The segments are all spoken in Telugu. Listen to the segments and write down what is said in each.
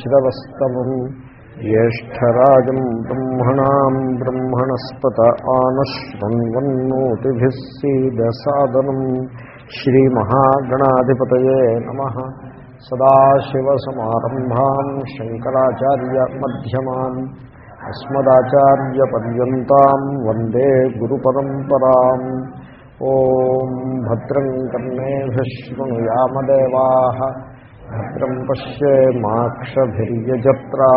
శ్రవస్తవం జ్యేష్టరాజం బ్రహ్మణా బ్రహ్మణస్పత ఆనశృణ్వన్నోతిభిः సీదసాదనం శ్రీమహాగణాధిపతయే సదాశివసమారంభాం శంకరాచార్యమ్యమాన్ అస్మదాచార్యపర్యంతం వందే గురుపరంపరా ఓం భద్రం కర్ణేభిశృణుయామదేవా భద్రం పశ్యేమాక్షభిర్యజత్రా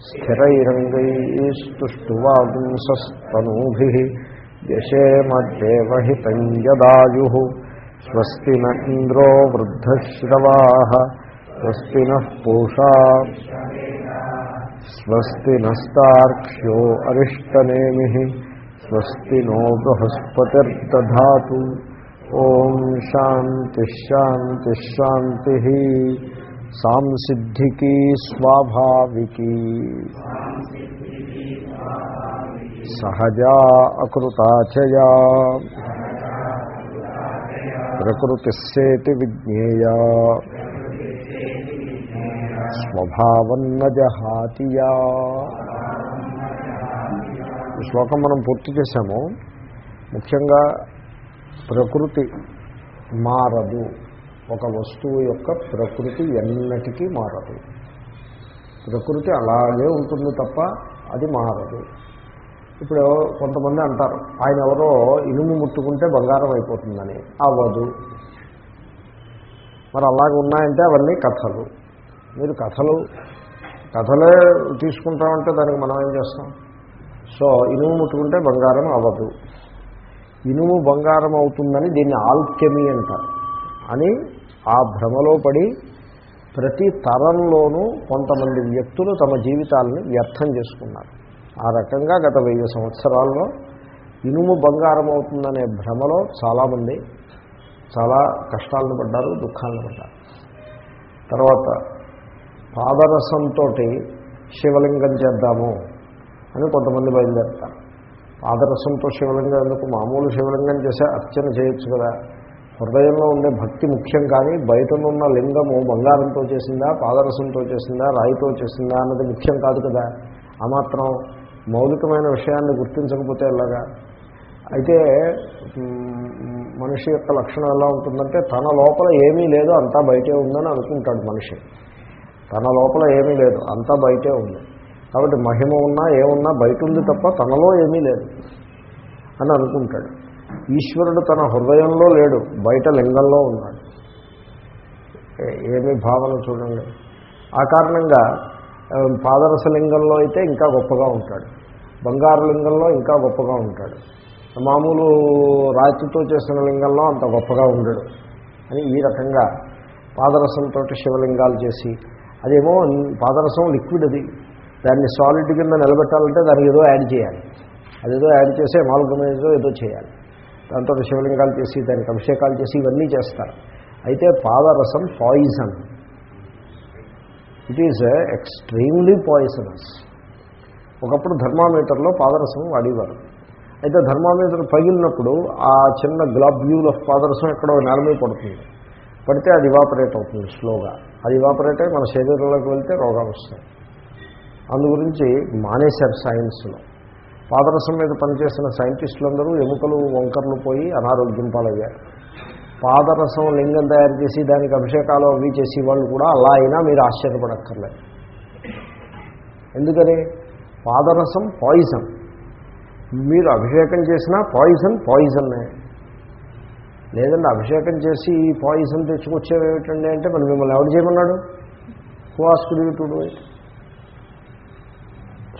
స్థిరైరంగైస్తువాగుంసూభి యశేమదేవహితంజదాయు స్వస్తి నంద్రో వృద్ధశ్రవా స్వస్తి నూషా స్వస్తి నస్తాక్ష్యో అరిష్టనేమి స్వస్తి నో బృహస్పతిర్దా ఓం శాంతి శాంతి శాంతి సాంసిద్ధికి స్వాభావికి సహజా అకృతాచయా ప్రకృతిస్సేతి విజ్ఞేయా స్వభావన్న జహాతియా శ్లోకం మనం పూర్తి చేశాము. ముఖ్యంగా ప్రకృతి మారదు. ఒక వస్తువు యొక్క ప్రకృతి ఎన్నటికీ మారదు. ప్రకృతి అలాగే ఉంటుంది తప్ప అది మారదు. ఇప్పుడు కొంతమంది అంటారు ఆయన ఎవరో ఇనుము ముట్టుకుంటే బంగారం అయిపోతుందని. అవ్వదు. మరి అలాగే ఉన్నాయంటే అవన్నీ కథలు. మీరు కథలు కథలే తీసుకుంటామంటే దానికి మనం ఏం చేస్తాం? సో ఇనుము ముట్టుకుంటే బంగారం అవ్వదు. ఇనుము బంగారం అవుతుందని దీన్ని ఆల్కెమీ అంటారు. అని ఆ భ్రమలో పడి ప్రతి తరంలోనూ కొంతమంది వ్యక్తులు తమ జీవితాలను వ్యర్థం చేసుకున్నారు. ఆ రకంగా గత వెయ్యి సంవత్సరాల్లో ఇనుము బంగారం అవుతుందనే భ్రమలో చాలామంది చాలా కష్టాలను పడ్డారు దుఃఖాలను పడ్డారు. తర్వాత పాదరసంతో శివలింగం చేద్దాము అని కొంతమంది బయలుదేరుతారు. పాదరసంతో శివలింగం ఎందుకు మామూలు శివలింగం చేసే అర్చన చేయొచ్చు కదా? హృదయంలో ఉండే భక్తి ముఖ్యం కానీ బయటనున్న లింగము బంగారంతో చేసిందా పాదరసంతో చేసిందా రాయితో చేసిందా అన్నది ముఖ్యం కాదు కదా? ఆ మాత్రం మౌలికమైన విషయాన్ని గుర్తించకపోతే ఎలాగా? అయితే మనిషి యొక్క లక్షణం ఎలా ఉంటుందంటే తన లోపల ఏమీ లేదు అంతా బయటే ఉందని అనుకుంటాడు మనిషి. తన లోపల ఏమీ లేదు అంతా బయటే ఉంది. కాబట్టి మహిమ ఉన్నా ఏమున్నా బయట ఉంది తప్ప తనలో ఏమీ లేదు అని అనుకుంటాడు. ఈశ్వరుడు తన హృదయంలో లేడు బయట లింగంలో ఉన్నాడు. ఏమీ భావన చూడండి. ఆ కారణంగా పాదరస లింగంలో అయితే ఇంకా గొప్పగా ఉంటాడు. బంగారు లింగంలో ఇంకా గొప్పగా ఉంటాడు. మామూలు రాతితో చేసిన లింగంలో అంత గొప్పగా ఉండడు. అని ఈ రకంగా పాదరసంతో శివలింగాలు చేసి అదేమో పాదరసం లిక్విడ్ అది. దాన్ని సాలిడ్ కింద నిలబెట్టాలంటే దానికి ఏదో యాడ్ చేయాలి. అదేదో యాడ్ చేసి అమాల్గమైజో ఏదో చేయాలి. దాంతో శివలింగాలు చేసి దానికి అభిషేకాలు చేసి ఇవన్నీ చేస్తారు. అయితే పాదరసం poison it is extremely poisonous ఒకప్పుడు ధర్మామీటర్లో పాదరసం వాడేవారు. అయితే ధర్మామీటర్ పగిలినప్పుడు ఆ చిన్న గ్లాబ్యూల్ ఆఫ్ పాదరసం ఎక్కడో నేల మీద పడుతుంది. పడితే అది ఇవాపరేట్ అవుతుంది స్లోగా. అది ఇవాపరేట్ అయి మన శరీరంలోకి వెళ్తే రోగాలు వస్తాయి. గురించి మానేశారు సైన్స్లో. పాదరసం మీద పనిచేసిన సైంటిస్టులందరూ ఎముకలు వంకర్లు పోయి అనారోగ్యం పాలయ్యారు. పాదరసం లింగం తయారు చేసి దానికి అభిషేకాలు అవి చేసి వాళ్ళు కూడా అలా అయినా మీరు ఆశ్చర్యపడక్కర్లేదు. ఎందుకని? పాదరసం పాయిజన్. మీరు అభిషేకం చేసినా పాయిజన్ పాయిజన్నే. లేదండి అభిషేకం చేసి ఈ పాయిజన్ తెచ్చుకొచ్చేవేమిటండి అంటే మరి మిమ్మల్ని ఎవరు చేయమన్నాడు? Who asked you to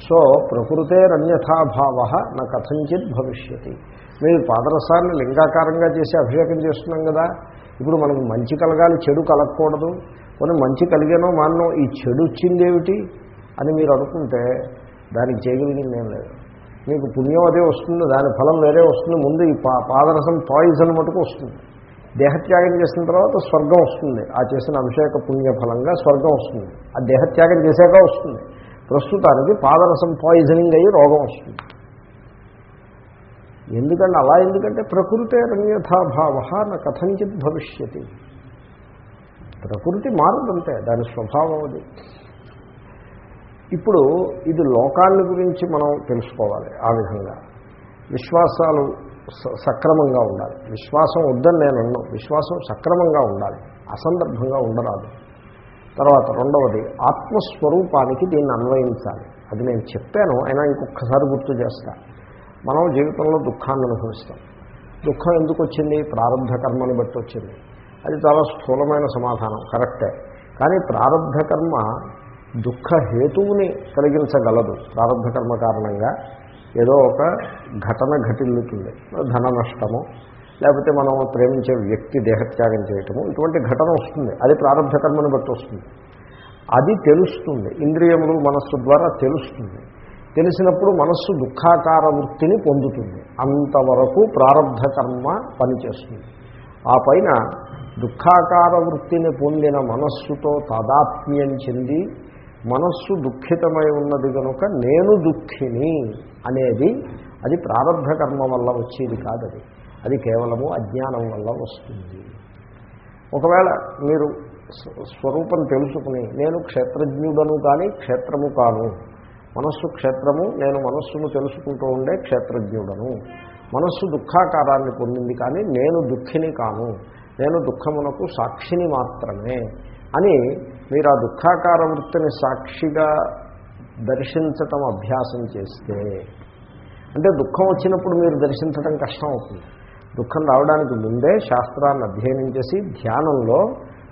so ప్రకృతేరన్యథాభావ నా కథంచిత్ భవిష్యతి. మీరు పాదరసాన్ని లింగాకారంగా చేసి అభిషేకం చేస్తున్నాం కదా ఇప్పుడు మనకు మంచి కలగాలి చెడు కలగకూడదు. కొన్ని మంచి కలిగానో మానో ఈ చెడు వచ్చిందేమిటి అని మీరు అనుకుంటే దానికి చేయగలిగింది ఏం లేదు. మీకు పుణ్యం అదే వస్తుంది దాని ఫలం వేరే వస్తుంది ముందు ఈ పాదరసం పాయిజన్ మటుకు వస్తుంది. దేహత్యాగం చేసిన తర్వాత స్వర్గం వస్తుంది. ఆ చేసిన అభిషేక పుణ్య ఫలంగా స్వర్గం వస్తుంది. ఆ దేహత్యాగం చేశాక వస్తుంది. ప్రస్తుతానికి పాదరసం పాయిజనింగ్ అయ్యి రోగం వస్తుంది. ఎందుకంటే అలా ఎందుకంటే ప్రకృతే రన్యథాభావ నా కథంచిత్ భవిష్యతి. ప్రకృతి మారదంతే దాని స్వభావం అది. ఇప్పుడు ఇది లోకాన్ని గురించి మనం తెలుసుకోవాలి ఆ విధంగా. విశ్వాసాలు స- సక్రమంగా ఉండాలి. విశ్వాసం వద్దని నేను అన్నాను విశ్వాసం సక్రమంగా ఉండాలి. అసందర్భంగా ఉండరాదు. తర్వాత రెండవది ఆత్మస్వరూపానికి దీన్ని అన్వయించాలి. అది నేను చెప్పాను అయినా ఇంకొకసారి గుర్తు చేస్తా. మనం జీవితంలో దుఃఖాన్ని అనుభవిస్తాం. దుఃఖం ఎందుకు వచ్చింది? ప్రారంభ కర్మని బట్టి వచ్చింది. అది చాలా స్థూలమైన సమాధానం కరెక్టే. కానీ ప్రారంభ కర్మ దుఃఖ హేతువుని కలిగించగలదు. ప్రారంభ కర్మ కారణంగా ఏదో ఒక ఘటన ఘటిల్లుతుంది. ధన నష్టము లేకపోతే మనం ప్రేమించే వ్యక్తి దేహత్యాగం చేయటము ఇటువంటి ఘటన వస్తుంది. అది ప్రారంభ కర్మను బట్టి వస్తుంది. అది తెలుస్తుంది. ఇంద్రియములు మనస్సు ద్వారా తెలుస్తుంది. తెలిసినప్పుడు మనస్సు దుఃఖాకార వృత్తిని పొందుతుంది. అంతవరకు ప్రారంభ కర్మ పనిచేస్తుంది. ఆ పైన దుఃఖాకార వృత్తిని పొందిన మనస్సుతో తాదాత్మ్యం చెంది మనస్సు దుఃఖితమై ఉన్నది కనుక నేను దుఃఖిని అనేది అది ప్రారంభ కర్మ వల్ల వచ్చేది కాదది. అది కేవలము అజ్ఞానం వల్ల వస్తుంది. ఒకవేళ మీరు స్వరూపం తెలుసుకుని నేను క్షేత్రజ్ఞుడను కానీ క్షేత్రము కాను మనస్సు క్షేత్రము నేను మనస్సును తెలుసుకుంటూ ఉండే క్షేత్రజ్ఞుడను. మనస్సు దుఃఖాకారాన్ని పొందింది కానీ నేను దుఃఖిని కాను నేను దుఃఖమునకు సాక్షిని మాత్రమే అని మీరు ఆ దుఃఖాకార వృత్తిని సాక్షిగా దర్శించటం అభ్యాసం చేస్తే అంటే దుఃఖం వచ్చినప్పుడు మీరు దర్శించడం కష్టం అవుతుంది. దుఃఖం రావడానికి ముందే శాస్త్రాన్ని అధ్యయనం చేసి ధ్యానంలో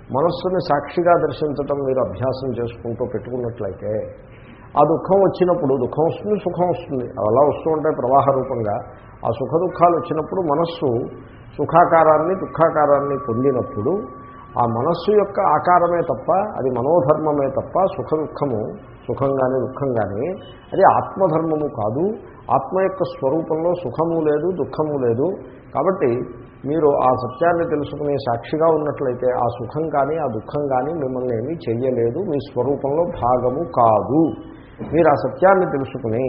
మనస్సుని సాక్షిగా దర్శించటం మీరు అభ్యాసం చేసుకుంటూ పెట్టుకున్నట్లయితే ఆ దుఃఖం వచ్చినప్పుడు దుఃఖం వస్తుంది సుఖం వస్తుంది అలా వస్తూ ఉంటాయి ప్రవాహ రూపంగా ఆ సుఖ దుఃఖాలు వచ్చినప్పుడు మనస్సు సుఖాకారాన్ని దుఃఖాకారాన్ని పొందినప్పుడు ఆ మనస్సు యొక్క ఆకారమే తప్ప అది మనోధర్మమే తప్ప సుఖ దుఃఖము సుఖం కానీ దుఃఖం కానీ అది ఆత్మధర్మము కాదు ఆత్మ యొక్క స్వరూపంలో సుఖము లేదు దుఃఖము లేదు. కాబట్టి మీరు ఆ సత్యాన్ని తెలుసుకునే సాక్షిగా ఉన్నట్లయితే ఆ సుఖం కానీ ఆ దుఃఖం కానీ మిమ్మల్ని ఏమీ చెయ్యలేదు. మీ స్వరూపంలో భాగము కాదు. మీరు ఆ సత్యాన్ని తెలుసుకుని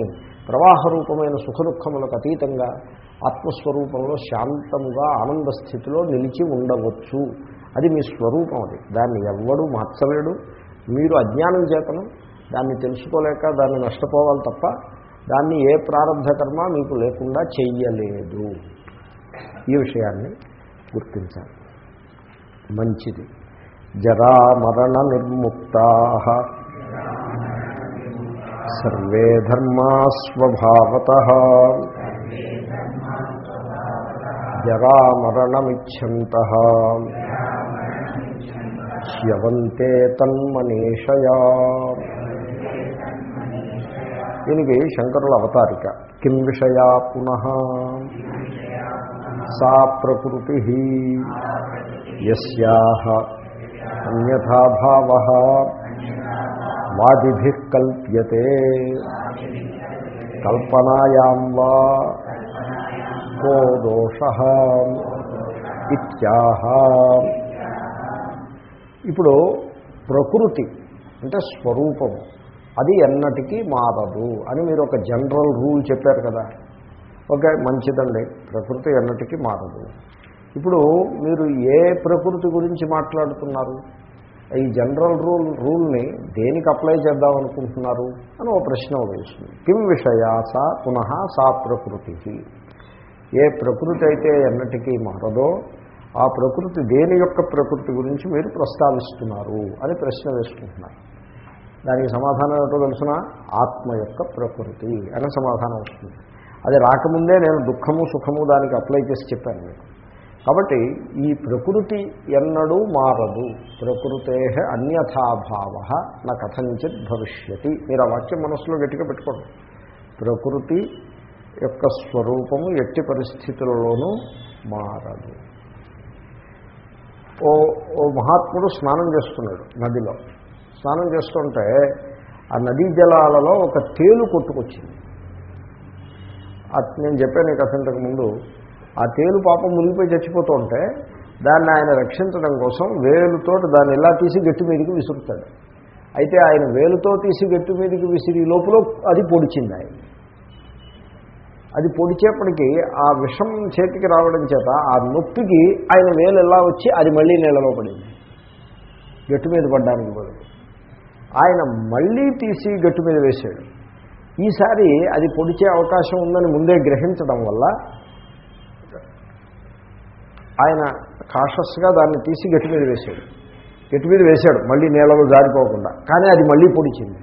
ప్రవాహ రూపమైన సుఖ దుఃఖములకు అతీతంగా ఆత్మస్వరూపంలో శాంతముగా ఆనంద స్థితిలో నిలిచి ఉండవచ్చు. అది మీ స్వరూపం అది. దాన్ని ఎవ్వడూ మార్చలేడు. మీరు అజ్ఞానం చేతను. దాన్ని తెలుసుకోలేక దాన్ని నష్టపోవాలి తప్ప దాన్ని ఏ ప్రారంభ కర్మ మీకు లేకుండా చెయ్యలేదు. ఈ విషయాన్ని గుర్తించాలి. మంచిది. జరా మరణ నిర్ముక్తా. సర్వే ధర్మా స్వభావత. జరామరణమిచ్చంత శ్యవంతే తన్మనీషయా. దీనికి శంకరుల అవతారిక. కిం విషయా పునః? సా ప్రకృతి. యస్యాహ అన్యథాభావ వాదిభి కల్ప్యతే. కల్పనాయాం వా కో దోష ఇత్యాహ. ఇప్పుడు ప్రకృతి అంటే స్వరూపము. అది ఎన్నటికీ మారదు అని మీరు ఒక జనరల్ రూల్ చెప్పారు కదా. ఓకే మంచిదండి. ప్రకృతి ఎన్నటికీ మారదు. ఇప్పుడు మీరు ఏ ప్రకృతి గురించి మాట్లాడుతున్నారు? ఈ జనరల్ రూల్ రూల్ని దేనికి అప్లై చేద్దాం అనుకుంటున్నారు? అని ఒక ప్రశ్న ఉదయిస్తుంది కిం విషయా సా పునః సా ప్రకృతి ఏ ప్రకృతి అయితే ఎన్నటికీ మారదో ఆ ప్రకృతి దేని యొక్క ప్రకృతి గురించి మీరు ప్రస్తావిస్తున్నారు అని ప్రశ్న వేసుకుంటున్నారు. దానికి సమాధానం ఏంటో తెలుసిన? ఆత్మ యొక్క ప్రకృతి అనే సమాధానం వస్తుంది. అది రాకముందే నేను దుఃఖము సుఖము దానికి అప్లై చేసి చెప్పాను మీకు. కాబట్టి ఈ ప్రకృతి ఎన్నడూ మారదు. ప్రకృతే అన్యథాభావ నా కథంచిత్ భవిష్యతి. మీరు ఆ వాక్యం మనసులో గట్టిగా పెట్టుకోండి. ప్రకృతి యొక్క స్వరూపము ఎట్టి పరిస్థితులలోనూ మారదు. ఓ ఓ మహాత్ముడు స్నానం చేస్తున్నాడు నదిలో. స్నానం చేస్తుంటే ఆ నదీ జలాలలో ఒక తేలు కొట్టుకొచ్చింది. అది నేను చెప్పాను కథ ఇంతకు ముందు ఆ తేలు పాపం మునిగిపోయి చచ్చిపోతూ ఉంటే దాన్ని ఆయన రక్షించడం కోసం వేలుతో దాన్ని ఇలా తీసి గట్టి మీదకి విసురుతాడు. అయితే ఆయన వేలుతో తీసి గట్టి మీదకి విసిరి లోపల అది పొడిచింది ఆయన. అది పొడిచేపటికి ఆ విషం చేతికి రావడం చేత ఆ నొప్పికి ఆయన వేలు ఎలా వచ్చి అది మళ్ళీ నీళ్ళలో పడింది. గట్టు మీద పడ్డానికి కూడా ఆయన మళ్ళీ తీసి గట్టు మీద వేశాడు. ఈసారి అది పొడిచే అవకాశం ఉందని ముందే గ్రహించడం వల్ల ఆయన కాషస్గా దాన్ని తీసి గట్టి మీద వేశాడు. గట్టి మీద వేశాడు మళ్ళీ నీళ్ళలో జారిపోకుండా. కానీ అది మళ్ళీ పొడిచింది.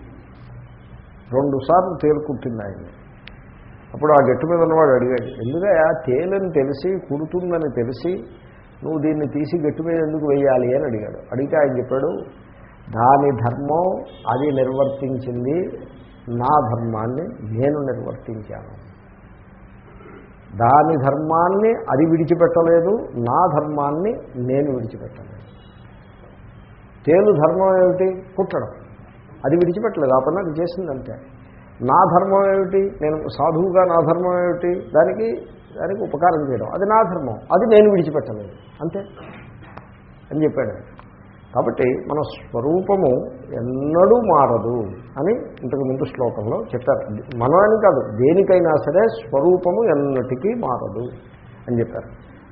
రెండుసార్లు తేలుకుంటుంది ఆయన. అప్పుడు ఆ గట్టు మీద ఉన్నవాడు అడిగాడు ఎందుకయ్యా తేలని తెలిసి కుడుతుందని తెలిసి నువ్వు దీన్ని తీసి గట్టు మీద ఎందుకు వేయాలి? అని అడిగాడు. అడిగితే ఆయన చెప్పాడు దాని ధర్మం అది నిర్వర్తించింది నా ధర్మాన్ని నేను నిర్వర్తించాను. దాని ధర్మాన్ని అది విడిచిపెట్టలేదు నా ధర్మాన్ని నేను విడిచిపెట్టలేదు. తేలు ధర్మం ఏమిటి? పుట్టడం అది విడిచిపెట్టలేదు ఆ పని అది చేసిందంటే నా ధర్మం ఏమిటి? నేను సాధువుగా నా ధర్మం ఏమిటి? దానికి దానికి ఉపకారం చేయడం. అది నా ధర్మం అది నేను విడిచిపెట్టలేదు. అంతే. అని చెప్పాడు. కాబట్టి మన స్వరూపము ఎన్నడూ మారదు అని ఇంతకు ముందు శ్లోకంలో చెప్పారు. మనమని కాదు దేనికైనా సరే స్వరూపము ఎన్నటికీ మారదు అని చెప్పారు.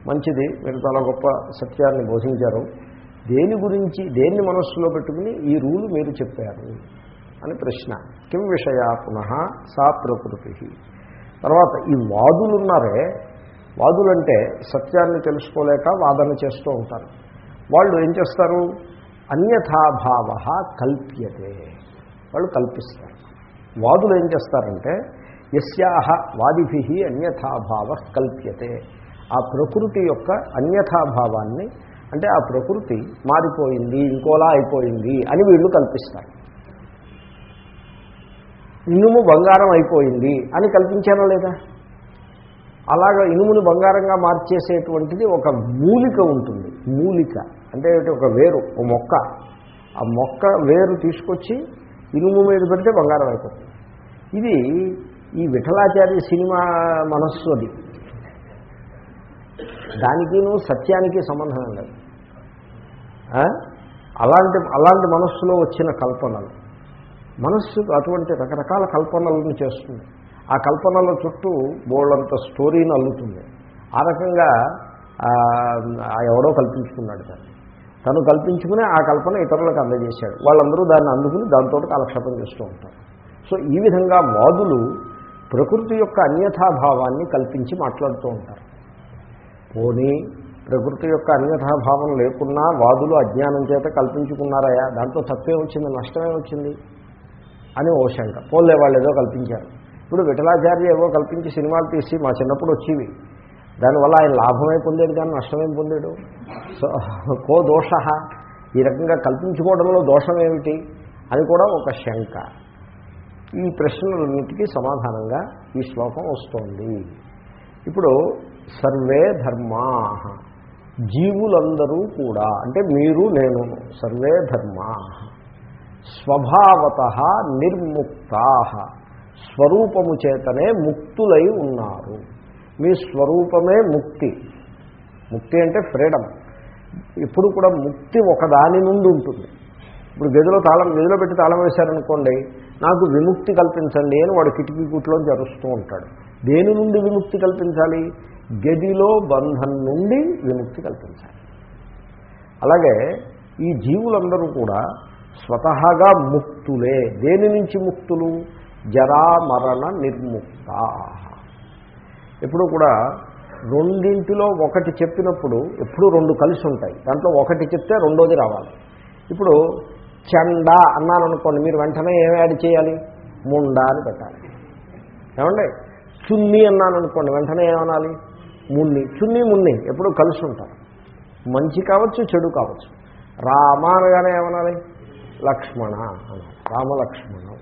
మంచిది మీరు చాలా గొప్ప సత్యాన్ని బోధించారు. దేని గురించి దేన్ని మనస్సులో పెట్టుకుని ఈ రూలు మీరు చెప్పారు అని ప్రశ్న. కిం విషయ పునః సా ప్రకృతి. తర్వాత ఈ వాదులున్నారే వాదులంటే సత్యాన్ని తెలుసుకోలేక వాదన చేస్తూ ఉంటారు. వాళ్ళు ఏం చేస్తారు? అన్యథాభావ కల్ప్యతే. వాళ్ళు కల్పిస్తారు. వాదులు ఏం చేస్తారంటే యస్యాహ వాదిభి అన్యథాభావ కల్ప్యతే. ఆ ప్రకృతి యొక్క అన్యథాభావాన్ని అంటే ఆ ప్రకృతి మారిపోయింది ఇంకోలా అయిపోయింది అని వీళ్ళు కల్పిస్తారు. ఇనుము బంగారం అయిపోయింది అని కల్పించారా లేదా? అలాగ ఇనుమును బంగారంగా మార్చేసేటువంటిది ఒక మూలిక ఉంటుంది. మూలిక అంటే ఒక వేరు ఒక మొక్క. ఆ మొక్క వేరు తీసుకొచ్చి ఇనుము మీద పెడితే బంగారం అయిపోతుంది. ఇది ఈ విఠలాచార్య సినిమా మనస్సు అది. దానికిను సత్యానికి సంబంధం లేదు. అలాంటి అలాంటి మనస్సులో వచ్చిన కల్పనలు. మనస్సు అటువంటి రకరకాల కల్పనలను చేస్తుంది. ఆ కల్పనల చుట్టూ బోళ్ళంత స్టోరీని అల్లుతుంది. ఆ రకంగా ఎవడో కల్పించుకున్నాడు దాన్ని. తను కల్పించుకుని ఆ కల్పన ఇతరులకు అందజేశాడు. వాళ్ళందరూ దాన్ని అందుకుని దాంతో కాలక్షేపం చేస్తూ ఉంటారు. సో ఈ విధంగా వాదులు ప్రకృతి యొక్క అన్యథాభావాన్ని కల్పించి మాట్లాడుతూ ఉంటారు. పోనీ ప్రకృతి యొక్క అన్యథాభావం లేకున్నా వాదులు అజ్ఞానం చేత కల్పించుకున్నారయా? దాంట్లో తప్పే వచ్చింది? నష్టమే వచ్చింది? అని ఓ శంక. పోలే వాళ్ళు ఏదో కల్పించారు. ఇప్పుడు విఠలాచార్య ఏవో కల్పించి సినిమాలు తీసి మా చిన్నప్పుడు వచ్చేవి. దానివల్ల ఆయన లాభమే పొందాడు కానీ నష్టమేం పొందాడు? సో కో దోష. ఈ రకంగా కల్పించుకోవడంలో దోషం ఏమిటి? అది కూడా ఒక శంక. ఈ ప్రశ్నలన్నిటికీ సమాధానంగా ఈ శ్లోకం వస్తోంది. ఇప్పుడు సర్వే ధర్మా. జీవులందరూ కూడా అంటే మీరు నేను సర్వే ధర్మా. స్వభావత నిర్ముక్తా. స్వరూపము చేతనే ముక్తులై ఉన్నారు. మీ స్వరూపమే ముక్తి. ముక్తి అంటే ఫ్రీడమ్. ఇప్పుడు కూడా ముక్తి ఒకదాని నుండి ఉంటుంది. ఇప్పుడు గదిలో తాళం గదిలో పెట్టి తాళం వేశారనుకోండి నాకు విముక్తి కల్పించండి అని వాడు కిటికీ గుట్లో జరుస్తూ ఉంటాడు. దేని నుండి విముక్తి కల్పించాలి? గదిలో బంధం నుండి విముక్తి కల్పించాలి. అలాగే ఈ జీవులందరూ కూడా స్వతహాగా ముక్తులే. దేని నుంచి ముక్తులు? జరామరణ నిర్ముక్త ఎప్పుడు కూడా రెండింటిలో ఒకటి చెప్పినప్పుడు ఎప్పుడు రెండు కలిసి ఉంటాయి దాంట్లో ఒకటి చెప్తే రెండోది రావాలి. ఇప్పుడు చెండ అన్నాను అనుకోండి మీరు వెంటనే ఏమి యాడ్ చేయాలి? ముండా అని పెట్టాలి. ఏమండి? చున్ని అన్నాను అనుకోండి వెంటనే ఏమనాలి మున్ని. చున్ని మున్ని ఎప్పుడు కలిసి ఉంటారు మంచి కావచ్చు చెడు కావచ్చు. రామ అనగానే ఏమనాలి లక్ష్మణ అనాలి. రామలక్ష్మణ.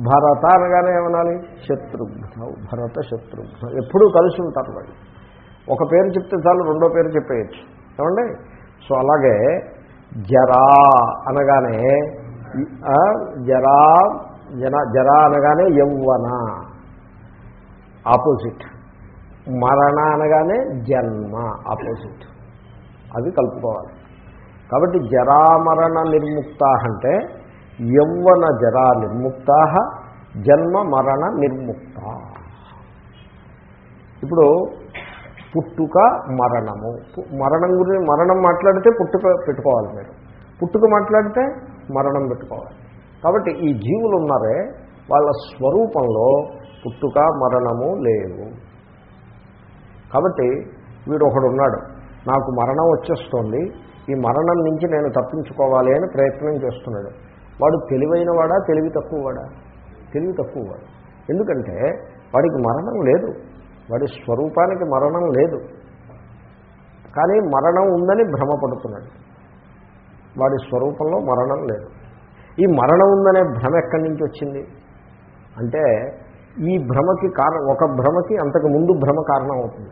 భరత అనగానే ఏమనాలి? శత్రుఘ్న భరత శత్రుఘ్న. ఎప్పుడూ కలిసి ఉంటారు వాళ్ళు. ఒక పేరు చెప్తే చాలు రెండో పేరు చెప్పేయచ్చు. ఏమండి? సో అలాగే జరా అనగానే జరా జన జరా అనగానే యౌవన. ఆపోజిట్. మరణ అనగానే జన్మ ఆపోజిట్. అవి కలుపుకోవాలి. కాబట్టి జరామరణ నిర్ముక్త అంటే యౌవన జరా నిర్ముక్త జన్మ మరణ నిర్ముక్త. ఇప్పుడు పుట్టుక మరణము. మరణం గురించి మరణం మాట్లాడితే పుట్టుక పెట్టుకోవాలి మీరు. పుట్టుక మాట్లాడితే మరణం పెట్టుకోవాలి. కాబట్టి ఈ జీవులు ఉన్నారే వాళ్ళ స్వరూపంలో పుట్టుక మరణము లేవు కాబట్టి వీడు ఒకడు ఉన్నాడు. నాకు మరణం వచ్చేస్తోంది ఈ మరణం నుంచి నేను తప్పించుకోవాలి అని ప్రయత్నం చేస్తున్నాడు. వాడు తెలివైన వాడా తెలివి తక్కువవాడా? తెలివి తక్కువవాడు. ఎందుకంటే వాడికి మరణం లేదు. వాడి స్వరూపానికి మరణం లేదు. కానీ మరణం ఉందని భ్రమపడుతున్నాడు. వాడి స్వరూపంలో మరణం లేదు. ఈ మరణం ఉందనే భ్రమ ఎక్కడి నుంచి వచ్చింది? అంటే ఈ భ్రమకి కారణం ఒక భ్రమకి అంతకు ముందు భ్రమ కారణం అవుతుంది.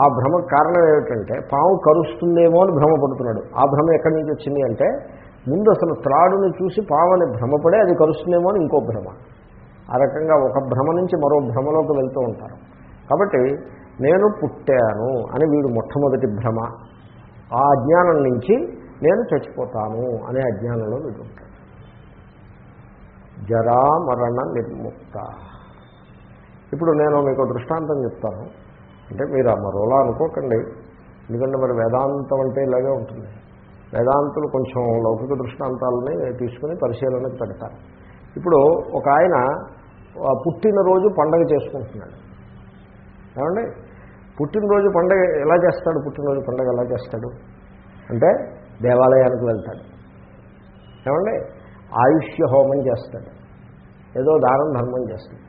ఆ భ్రమకు కారణం ఏమిటంటే పాము కరుస్తుందేమో అని భ్రమపడుతున్నాడు. ఆ భ్రమ ఎక్కడి నుంచి వచ్చింది అంటే ముందు అసలు త్రాడుని చూసి పావని భ్రమపడే అది కలుస్తుందేమో అని ఇంకో భ్రమ. ఆ రకంగా ఒక భ్రమ నుంచి మరో భ్రమలోకి వెళ్తూ ఉంటారు. కాబట్టి నేను పుట్టాను అని వీడు మొట్టమొదటి భ్రమ. ఆ అజ్ఞానం నుంచి నేను చచ్చిపోతాను అనే అజ్ఞానంలో వీడు ఉంటాడు. జరామరణ నిర్ముక్త. ఇప్పుడు నేను మీకు దృష్టాంతం చెప్తాను. అంటే మీరు ఆ మరోలా అనుకోకండి. ఎందుకంటే మరి వేదాంతం అంటే ఇలాగే ఉంటుంది. వేదాంతులు కొంచెం లౌకిక దృష్టాంతాలని తీసుకుని పరిశీలనకు పెడతారు. ఇప్పుడు ఒక ఆయన పుట్టినరోజు పండగ చేసుకుంటున్నాడు. ఏమండి? పుట్టినరోజు పండగ ఎలా చేస్తాడు? పుట్టినరోజు పండగ ఎలా చేస్తాడు? అంటే దేవాలయానికి వెళ్తాడు. ఏమండి? ఆయుష్య హోమం చేస్తాడు. ఏదో దానం ధర్మం చేస్తాడు.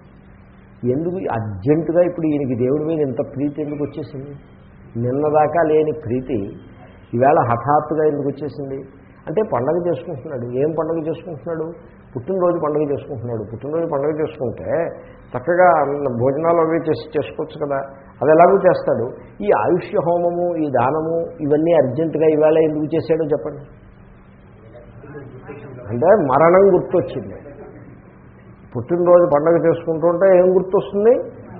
ఎందుకు అర్జెంటుగా ఇప్పుడు ఈయనకి దేవుడి మీద ఇంత ప్రీతి ఎందుకు వచ్చేసింది? నిన్నదాకా లేని ప్రీతి ఈవేళ హఠాత్తుగా ఎందుకు వచ్చేసింది? అంటే పండగ చేసుకుంటున్నాడు. ఏం పండగ చేసుకుంటున్నాడు? పుట్టినరోజు పండుగ చేసుకుంటున్నాడు. పుట్టినరోజు పండుగ చేసుకుంటే చక్కగా భోజనాలు అవి చేసి చేసుకోవచ్చు కదా. అది ఎలాగో చేస్తాడు. ఈ ఆయుష్య హోమము ఈ దానము ఇవన్నీ అర్జెంటుగా ఈవేళ ఎందుకు చేశాడో చెప్పండి. అంటే మరణం గుర్తొచ్చింది. పుట్టినరోజు పండగ చేసుకుంటుంటే ఏం గుర్తొస్తుంది?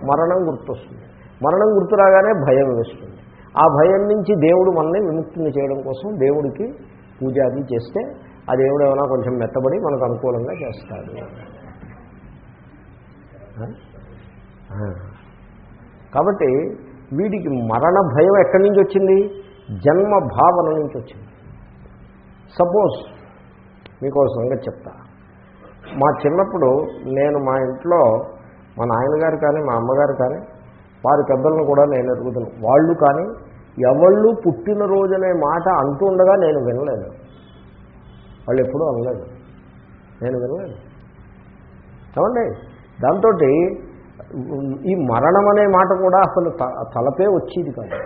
మరణం గుర్తొస్తుంది. మరణం గుర్తు రాగానే భయం వేస్తుంది. ఆ భయం నుంచి దేవుడు మనల్ని విముక్తిని చేయడం కోసం దేవుడికి పూజాది చేస్తే ఆ దేవుడు ఏమైనా కొంచెం మెత్తబడి మనకు అనుకూలంగా చేస్తాడు. కాబట్టి వీడికి మరణ భయం ఎక్కడి నుంచి వచ్చింది? జన్మ భావన నుంచి వచ్చింది. సపోజ్ మీకు ఒక సంగతి చెప్తా. మా చిన్నప్పుడు నేను మా ఇంట్లో మా నాయనగారు కానీ మా అమ్మగారు కానీ వారి పెద్దలను కూడా నేను ఎరుగుతాను వాళ్ళు కానీ ఎవళ్ళు పుట్టినరోజనే మాట అంటుండగా నేను వినలేదు. వాళ్ళు ఎప్పుడూ అనలేదు. నేను వినలేదు. ఏమండి? దాంతో ఈ మరణం అనే మాట కూడా అసలు తలపే వచ్చేది కాదు.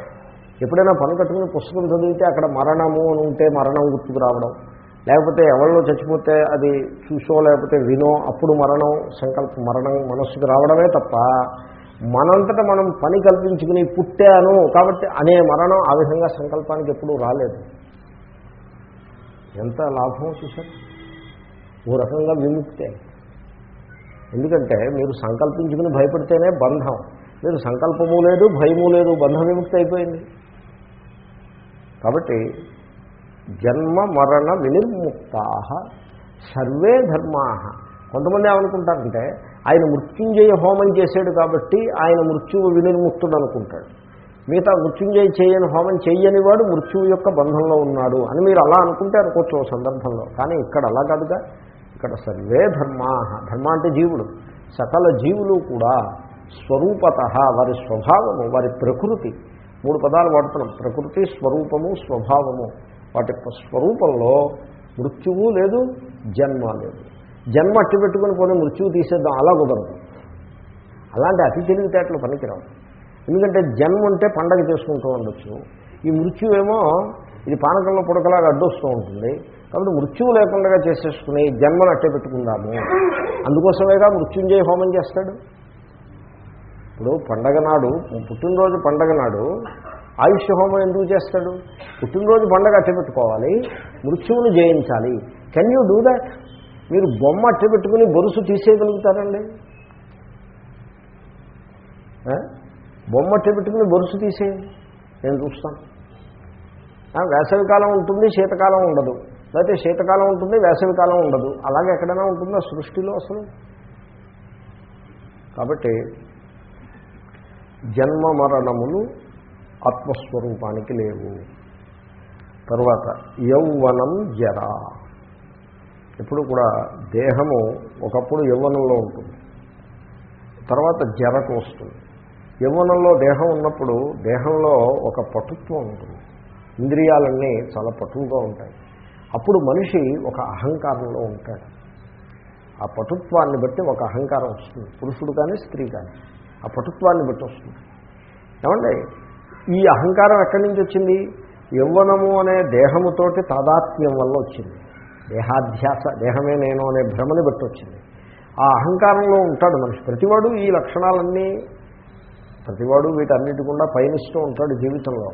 ఎప్పుడైనా పని కట్టుకుని పుస్తకం చదివితే అక్కడ మరణము అని ఉంటే మరణం గుర్తుకు రావడం. లేకపోతే ఎవరిలో చచ్చిపోతే అది చూసో లేకపోతే వినో అప్పుడు మరణం సంకల్ప మరణం మనస్సుకు రావడమే తప్ప మనంతట మనం పని కల్పించుకుని పుట్టాను కాబట్టి అనే మరణం ఆ విధంగా సంకల్పానికి ఎప్పుడూ రాలేదు. ఎంత లాభం చూశారు? ఓ రకంగా విముక్తే. ఎందుకంటే మీరు సంకల్పించుకుని భయపడితేనే బంధం. మీరు సంకల్పము లేదు భయము లేదు బంధ విముక్తి అయిపోయింది. కాబట్టి జన్మ మరణ వినిర్ముక్తా సర్వే ధర్మా. కొంతమంది ఏమనుకుంటారంటే ఆయన మృత్యుంజయ హోమం చేశాడు కాబట్టి ఆయన మృత్యువు వినిర్ముక్తుడు అనుకుంటాడు మిగతా మృత్యుంజయ చేయని హోమం చేయని వాడు మృత్యువు యొక్క బంధంలో ఉన్నాడు అని మీరు అలా అనుకుంటే అనుకోవచ్చు సందర్భంలో. కానీ ఇక్కడ అలా కాదుగా. ఇక్కడ సర్వే ధర్మా. ధర్మ అంటే జీవుడు. సకల జీవులు కూడా స్వరూపత వారి స్వభావము వారి ప్రకృతి. మూడు పదాలు వాడుతున్నాం. ప్రకృతి స్వరూపము స్వభావము. వాటి స్వరూపంలో మృత్యువు లేదు జన్మ లేదు. జన్మ అట్టి పెట్టుకుని పోనీ మృత్యువు తీసేద్దాం అలా కుదరదు. అలాంటి అతి తెలివితేటలు పనికిరావు. ఎందుకంటే జన్మ ఉంటే పండగ చేసుకుంటూ ఉండొచ్చు. ఈ మృత్యువేమో ఇది పానకంలో పుడకలాగా అడ్డొస్తూ ఉంటుంది. కాబట్టి మృత్యువు లేకుండా చేసేసుకుని జన్మను అట్టే పెట్టుకుందాము. అందుకోసమేగా మృత్యుంజయ హోమం చేస్తాడు. ఇప్పుడు పండగ నాడు పుట్టినరోజు పండగ నాడు ఆయుష్ హోమం ఎందుకు చేస్తాడు? పుట్టినరోజు పండగ అట్టే పెట్టుకోవాలి. మృత్యువును జయించాలి. కెన్ యూ డూ దాట్ మీరు బొమ్మ అట్ట పెట్టుకుని బొరుసు తీసేయగలుగుతారండి? బొమ్మ అట్ట పెట్టుకుని బొరుసు తీసేయండి నేను చూస్తాను. వేసవికాలం ఉంటుంది శీతకాలం ఉండదు. లేకపోతే శీతకాలం ఉంటుంది వేసవికాలం ఉండదు. అలాగే ఎక్కడైనా ఉంటుందా సృష్టిలో అసలు? కాబట్టి జన్మ మరణములు ఆత్మస్వరూపానికి లేవు. తర్వాత యౌవనం జరా. ఎప్పుడు కూడా దేహము ఒకప్పుడు యవ్వనంలో ఉంటుంది. తర్వాత జరకు వస్తుంది. యవ్వనంలో దేహం ఉన్నప్పుడు దేహంలో ఒక పటుత్వం ఉంటుంది. ఇంద్రియాలన్నీ చాలా పటువుగా ఉంటాయి. అప్పుడు మనిషి ఒక అహంకారంలో ఉంటాడు. ఆ పటుత్వాన్ని బట్టి ఒక అహంకారం వస్తుంది. పురుషుడు కానీ స్త్రీ కానీ ఆ పటుత్వాన్ని బట్టి వస్తుంది. ఏమండి? ఈ అహంకారం ఎక్కడి నుంచి వచ్చింది? యవ్వనము అనే దేహముతోటి తాదాత్మ్యం వల్ల వచ్చింది. దేహాధ్యాస దేహమే నేను అనే భ్రమని బట్టి వచ్చింది ఆ అహంకారంలో ఉంటాడు మనిషి. ప్రతివాడు ఈ లక్షణాలన్నీ ప్రతివాడు వీటన్నిటి గుండా పయనిస్తూ ఉంటాడు జీవితంలో.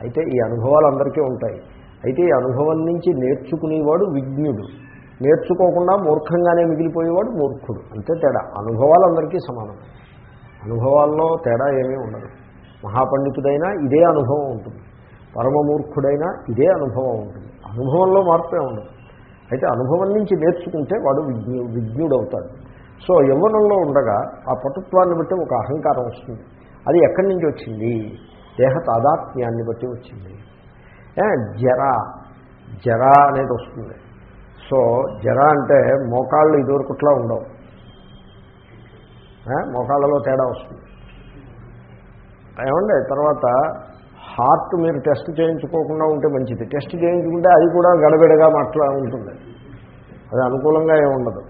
అయితే ఈ అనుభవాలు అందరికీ ఉంటాయి. అయితే ఈ అనుభవం నుంచి నేర్చుకునేవాడు విజ్ఞుడు. నేర్చుకోకుండా మూర్ఖంగానే మిగిలిపోయేవాడు మూర్ఖుడు. అంతే తేడా. అనుభవాలు అందరికీ సమానం. అనుభవాల్లో తేడా ఏమీ ఉండదు. మహాపండితుడైనా ఇదే అనుభవం ఉంటుంది. పరమమూర్ఖుడైనా ఇదే అనుభవం ఉంటుంది. అనుభవంలో మార్పే ఉండదు. అయితే అనుభవం నుంచి నేర్చుకుంటే వాడు విజ్ఞు విజ్ఞుడవుతాడు. సో యవ్వనంలో ఉండగా ఆ పటుత్వాన్ని బట్టి ఒక అహంకారం వస్తుంది. అది ఎక్కడి నుంచి వచ్చింది? దేహ తాదాత్మ్యాన్ని బట్టి వచ్చింది. జరా జర జర అనేది వస్తుంది. సో జర అంటే మోకాళ్ళు ఇదివరకుట్లా ఉండవు. మోకాళ్ళలో తేడా వస్తుంది. ఏమండి తర్వాత హార్ట్ మీరు టెస్ట్ చేయించుకోకుండా ఉంటే మంచిది. టెస్ట్ చేయించుకుంటే అది కూడా గడబిడగా మాట్లా ఉంటుంది. అది అనుకూలంగా ఏమి ఉండదు.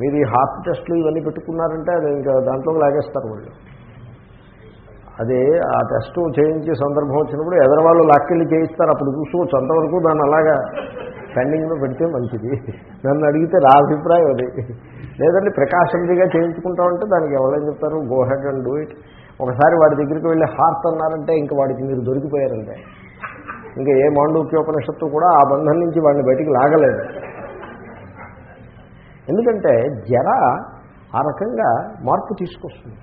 మీరు ఈ హార్ట్ టెస్ట్లు ఇవన్నీ పెట్టుకున్నారంటే అది ఇంకా దాంట్లో లాగేస్తారు వాళ్ళు అదే ఆ టెస్ట్ చేయించే సందర్భం వచ్చినప్పుడు ఎదరవాళ్ళు లాక్కెళ్ళి చేయిస్తారు. అప్పుడు చూసుకోవచ్చు. అంతవరకు దాన్ని అలాగా పెండింగ్లో పెడితే మంచిది. నన్ను అడిగితే నా అభిప్రాయం అది. లేదండి ప్రకాశంగా చేయించుకుంటామంటే దానికి ఎవరేం చెప్తారు? Go ahead and do it ఒకసారి వాడి దగ్గరికి వెళ్ళి హార్త్ అన్నారంటే ఇంకా వాడికి మీరు దొరికిపోయారంటే. ఇంకా ఏ మాండూక్యోపనిషత్తు కూడా ఆ బంధం నుంచి వాడిని బయటికి లాగలేదు. ఎందుకంటే జర ఆ రకంగా మార్పు తీసుకొస్తుంది.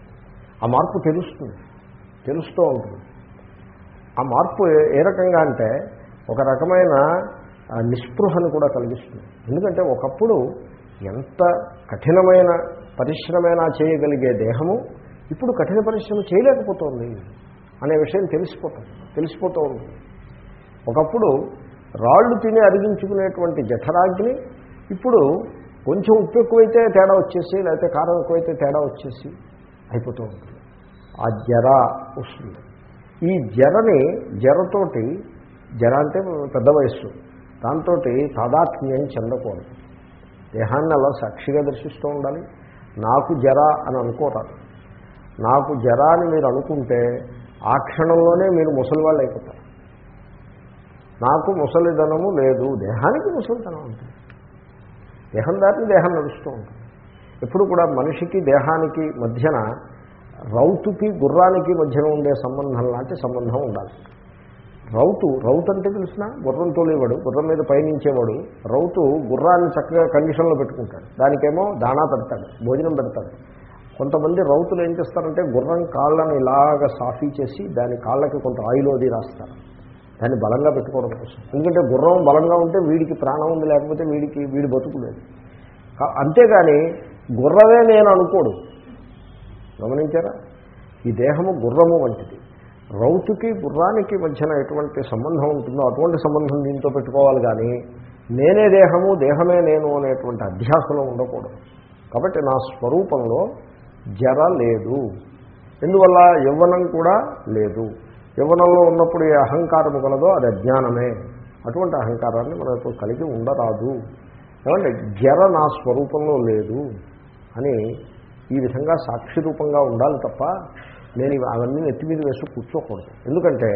ఆ మార్పు తెలుస్తుంది. తెలుస్తూ ఉంటుంది. ఆ మార్పు ఏ- రకంగా అంటే ఒక రకమైన నిస్పృహను కూడా కలిగిస్తుంది. ఎందుకంటే ఒకప్పుడు ఎంత కఠినమైన పరిశ్రమైనా చేయగలిగే దేహము ఇప్పుడు కఠిన పరిశ్రమ చేయలేకపోతుంది అనే విషయం తెలిసిపోతుంది తెలిసిపోతూ ఉంటుంది ఒకప్పుడు రాళ్ళు తిని అరిగించుకునేటువంటి జఠరాగ్ని ఇప్పుడు కొంచెం ఉప్పు ఎక్కువైతే తేడా వచ్చేసి లేకపోతే కారం ఎక్కువైతే తేడా వచ్చేసి అయిపోతూ ఉంటుంది ఆ జర వస్తుంది. ఈ జరని జరతోటి జర అంటే పెద్ద వయస్సు దాంతో తాదాత్మ్యం చెందకూడదు. దేహాన్ని అలా సాక్షిగా దర్శిస్తూ ఉండాలి. నాకు జర అని అనుకోరాదు. నాకు జర అని మీరు అనుకుంటే ఆ క్షణంలోనే మీరు ముసలి వాళ్ళు అయిపోతారు నాకు ముసలిధనము లేదు దేహానికి ముసలిధనం ఉంటుంది. దేహం దాటిని దేహం నడుస్తూ ఉంటుంది. ఎప్పుడు కూడా మనిషికి దేహానికి మధ్యన రౌతుకి గుర్రానికి మధ్యన ఉండే సంబంధం లాంటి సంబంధం ఉండాలి. రౌతు రౌతు అంటే తెలిసిన? గుర్రం తోలేవాడు గుర్రం మీద పయనించేవాడు రౌతు గుర్రాన్ని చక్కగా కండిషన్లో పెట్టుకుంటాడు. దానికేమో దాణా పెడతాడు భోజనం పెడతాడు. కొంతమంది రౌతులు ఏం చేస్తారంటే గుర్రం కాళ్ళని ఇలాగ సాఫీ చేసి దాని కాళ్ళకి కొంత ఆయిల్ అది రాస్తారు. దాన్ని బలంగా పెట్టుకోవడం కోసం. ఎందుకంటే గుర్రం బలంగా ఉంటే వీడికి ప్రాణం ఉంది లేకపోతే వీడికి వీడి బతుకులేదు అంతేగాని గుర్రమే నేను అనుకోడు. గమనించారా? ఈ దేహము గుర్రము వంటిది. రౌతుకి గుర్రానికి మధ్యన ఎటువంటి సంబంధం ఉంటుందో అటువంటి సంబంధం దీంతో పెట్టుకోవాలి కానీ నేనే దేహము దేహమే నేను అనేటువంటి అధ్యాసలో ఉండకూడదు. కాబట్టి నా స్వరూపంలో జర లేదు. ఎందువల్ల యవ్వనం కూడా లేదు. యవ్వనంలో ఉన్నప్పుడు ఏ అహంకారము కలదో అది అజ్ఞానమే. అటువంటి అహంకారాన్ని మనకు కలిగి ఉండరాదు. ఏమంటే జర నా స్వరూపంలో లేదు అని ఈ విధంగా సాక్షి రూపంగా ఉండాలి తప్ప నేను అవన్నీ నెత్తి మీద వేసి కూర్చోకూడదు. ఎందుకంటే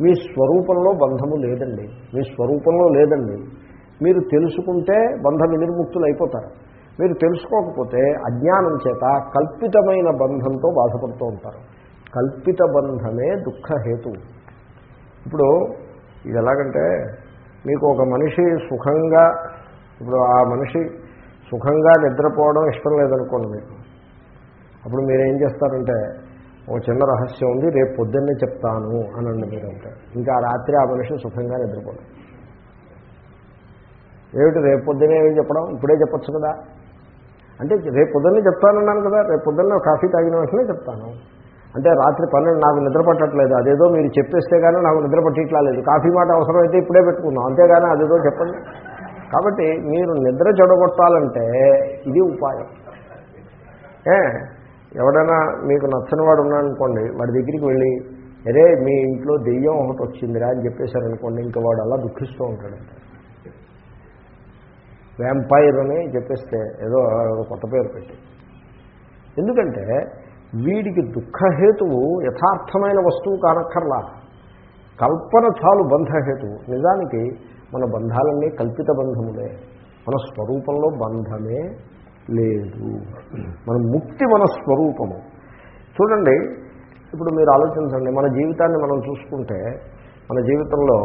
మీ స్వరూపంలో బంధము లేదండి. మీ స్వరూపంలో లేదండి. మీరు తెలుసుకుంటే బంధ వినిర్ముక్తులు అయిపోతారు మీరు తెలుసుకోకపోతే అజ్ఞానం చేత కల్పితమైన బంధంతో బాధపడుతూ ఉంటారు. కల్పిత బంధమే దుఃఖహేతు ఇప్పుడు ఇది ఎలాగంటే మీకు ఒక మనిషి సుఖంగా ఇప్పుడు ఆ మనిషి సుఖంగా నిద్రపోవడం ఇష్టం లేదనుకోండి మీకు. అప్పుడు మీరు ఏం చేస్తారంటే ఒక చిన్న రహస్యం ఉంది రేపు పొద్దున్నే చెప్తాను అనండి మీరంటే. ఇంకా రాత్రి ఆ మనిషి సుఖంగా నిద్రపోవడం ఏమిటి రేపు పొద్దునే ఏమి చెప్పడం? ఇప్పుడే చెప్పొచ్చు కదా. అంటే రేపు పొద్దున్నే చెప్తానన్నాను కదా రేపు పొద్దున్న కాఫీ తాగిన వెంటనే చెప్తాను. అంటే రాత్రి పన్నెండు నాకు నిద్ర పట్టట్లేదు అదేదో మీరు చెప్పేస్తే కానీ నాకు నిద్ర పట్టట్లా లేదు కాఫీ మాట అవసరమైతే ఇప్పుడే పెట్టుకుందాం అంతేగాని అదేదో చెప్పండి. కాబట్టి మీరు నిద్ర చెడగొట్టాలంటే ఇది ఉపాయం. ఏ ఎవడైనా మీకు నచ్చని వాడు ఉన్నాడనుకోండి వాడి దగ్గరికి వెళ్ళి అరే మీ ఇంట్లో దెయ్యం ఒకటి వచ్చిందిరా అని చెప్పేశారనుకోండి ఇంకా వాడు అలా దుఃఖిస్తూ ఉంటాడు. వ్యాంపైర్ అని చెప్పేస్తే ఏదో కొత్త పేరు పెట్టి. ఎందుకంటే వీడికి దుఃఖహేతువు యథార్థమైన వస్తువు కానక్కర్లా. కల్పన చాలు బంధహేతువు. నిజానికి మన బంధాలన్నీ కల్పిత బంధములే. మన స్వరూపంలో బంధమే లేదు. మన ముక్తి మన స్వరూపము. చూడండి ఇప్పుడు మీరు ఆలోచించండి. మన జీవితాన్ని మనం చూసుకుంటే మన జీవితంలో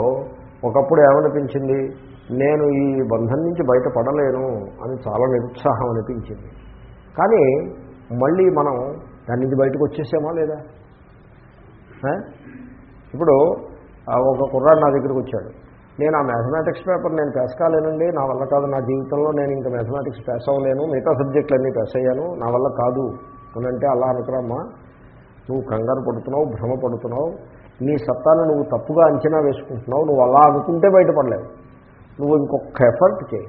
ఒకప్పుడు ఏమనిపించింది? నేను ఈ బంధం నుంచి బయటపడలేను అని చాలా నిరుత్సాహం అనిపించింది. కానీ మళ్ళీ మనం దాని నుంచి బయటకు వచ్చేసామా లేదా? ఇప్పుడు ఒక కుర్రాడు నా దగ్గరికి వచ్చాడు. నేను ఆ మ్యాథమెటిక్స్ పేపర్ నేను పాస్ కాలేనండి నా వల్ల కాదు నా జీవితంలో నేను ఇంకా మ్యాథమెటిక్స్ పాస్ అవ్వలేను మిగతా సబ్జెక్టులు అన్నీ పాస్ అయ్యాను నా వల్ల కాదు. అని అంటే అలా అనుకురామ్మా నువ్వు కంగారు పడుతున్నావు భ్రమ పడుతున్నావు నీ సత్తాను నువ్వు తప్పుగా అంచనా వేసుకుంటున్నావు నువ్వు అలా అనుకుంటే బయటపడలేవు. నువ్వు ఇంకొక ఎఫర్ట్ చేయి.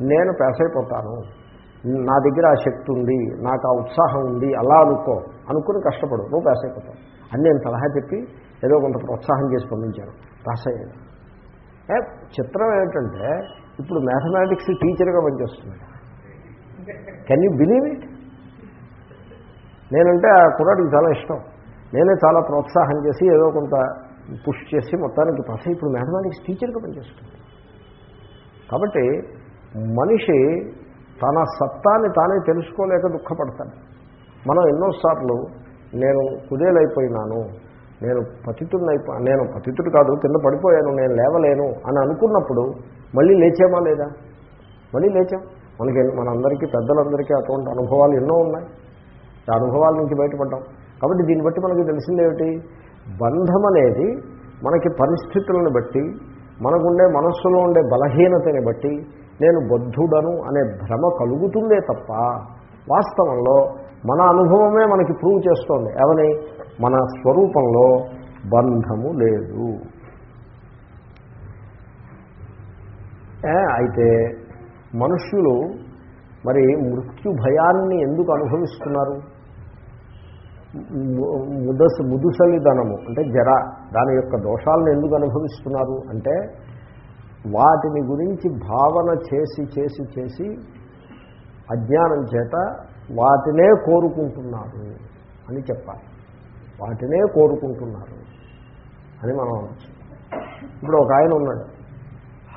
నేను పాస్ అయిపోతాను. నా దగ్గర ఆ శక్తి ఉంది. నాకు ఆ ఉత్సాహం ఉంది. అలా అనుకో. అనుకుని కష్టపడు. నువ్వు పాస్ అయిపోతావు. అని నేను సలహా చెప్పి ఏదో కొంత ప్రోత్సాహం చేసి పంపించాను. పాస్ అయ్యాను. చిత్రం ఏంటంటే ఇప్పుడు మ్యాథమెటిక్స్ టీచర్గా పనిచేస్తున్నాడు. కెన్ యూ బిలీవ్ ఇట్ నేనంటే ఆ కుర్రాడికి చాలా ఇష్టం. నేనే చాలా ప్రోత్సాహం చేసి ఏదో కొంత పుష్ చేసి మొత్తానికి పాస్ ఇప్పుడు మ్యాథమెటిక్స్ టీచర్గా పనిచేస్తుంది కాబట్టి మనిషి తన సత్తాన్ని తానే తెలుసుకోలేక దుఃఖపడతాడు. మనం ఎన్నోసార్లు నేను కుదేలైపోయినాను నేను పతితుడినైపో నేను పతితుడు కాదు కింద పడిపోయాను నేను లేవలేను అని అనుకున్నప్పుడు మళ్ళీ లేచామా లేదా? మళ్ళీ లేచాం. మనకి మనందరికీ పెద్దలందరికీ అటువంటి అనుభవాలు ఎన్నో ఉన్నాయి. ఆ అనుభవాల నుంచి బయటపడ్డాం. కాబట్టి దీన్ని బట్టి మనకి తెలిసిందేమిటి బంధం అనేది మనకి పరిస్థితులను బట్టి మనకుండే మనస్సులో ఉండే బలహీనతని బట్టి నేను బద్ధుడను అనే భ్రమ కలుగుతుందే తప్ప వాస్తవంలో మన అనుభవమే మనకి ప్రూవ్ చేస్తోంది. ఏమని? మన స్వరూపంలో బంధము లేదు. అయితే మనుష్యులు మరి మృత్యు భయాన్ని ఎందుకు అనుభవిస్తున్నారు? ముదస ముదుసలిదనము అంటే జర దాని యొక్క దోషాలను ఎందుకు అనుభవిస్తున్నారు అంటే వాటిని గురించి భావన చేసి చేసి చేసి అజ్ఞానం చేత వాటినే కోరుకుంటున్నారు అని చెప్పాలి. వాటినే కోరుకుంటున్నారు అని మనం అనొచ్చు ఇప్పుడు ఒక ఆయన ఉన్నాడు.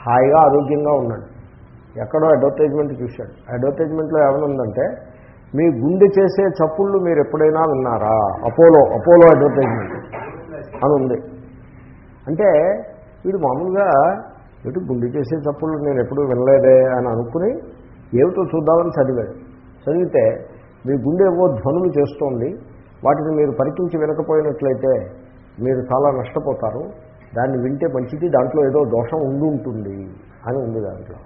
హాయిగా ఆరోగ్యంగా ఉన్నాడు. ఎక్కడో అడ్వర్టైజ్మెంట్ చూశాడు. అడ్వర్టైజ్మెంట్లో ఏమనుందంటే మీ గుండె చేసే చప్పుళ్ళు మీరు ఎప్పుడైనా విన్నారా? అపోలో అపోలో అడ్వర్టైజ్మెంట్ అని ఉంది. అంటే వీడు మామూలుగా ఎటు గుండె చేసే చప్పుళ్ళు నేను ఎప్పుడూ వినలేదే అని అనుకుని ఏమిటో చూద్దామని చదివాడు. చదివితే మీ గుండె ఏవో ధ్వనులు చేస్తోంది. వాటిని మీరు పరికించి వినకపోయినట్లయితే మీరు చాలా నష్టపోతారు. దాన్ని వింటే మంచిది. దాంట్లో ఏదో దోషం ఉండి ఉంటుంది అని ఉంది దాంట్లో.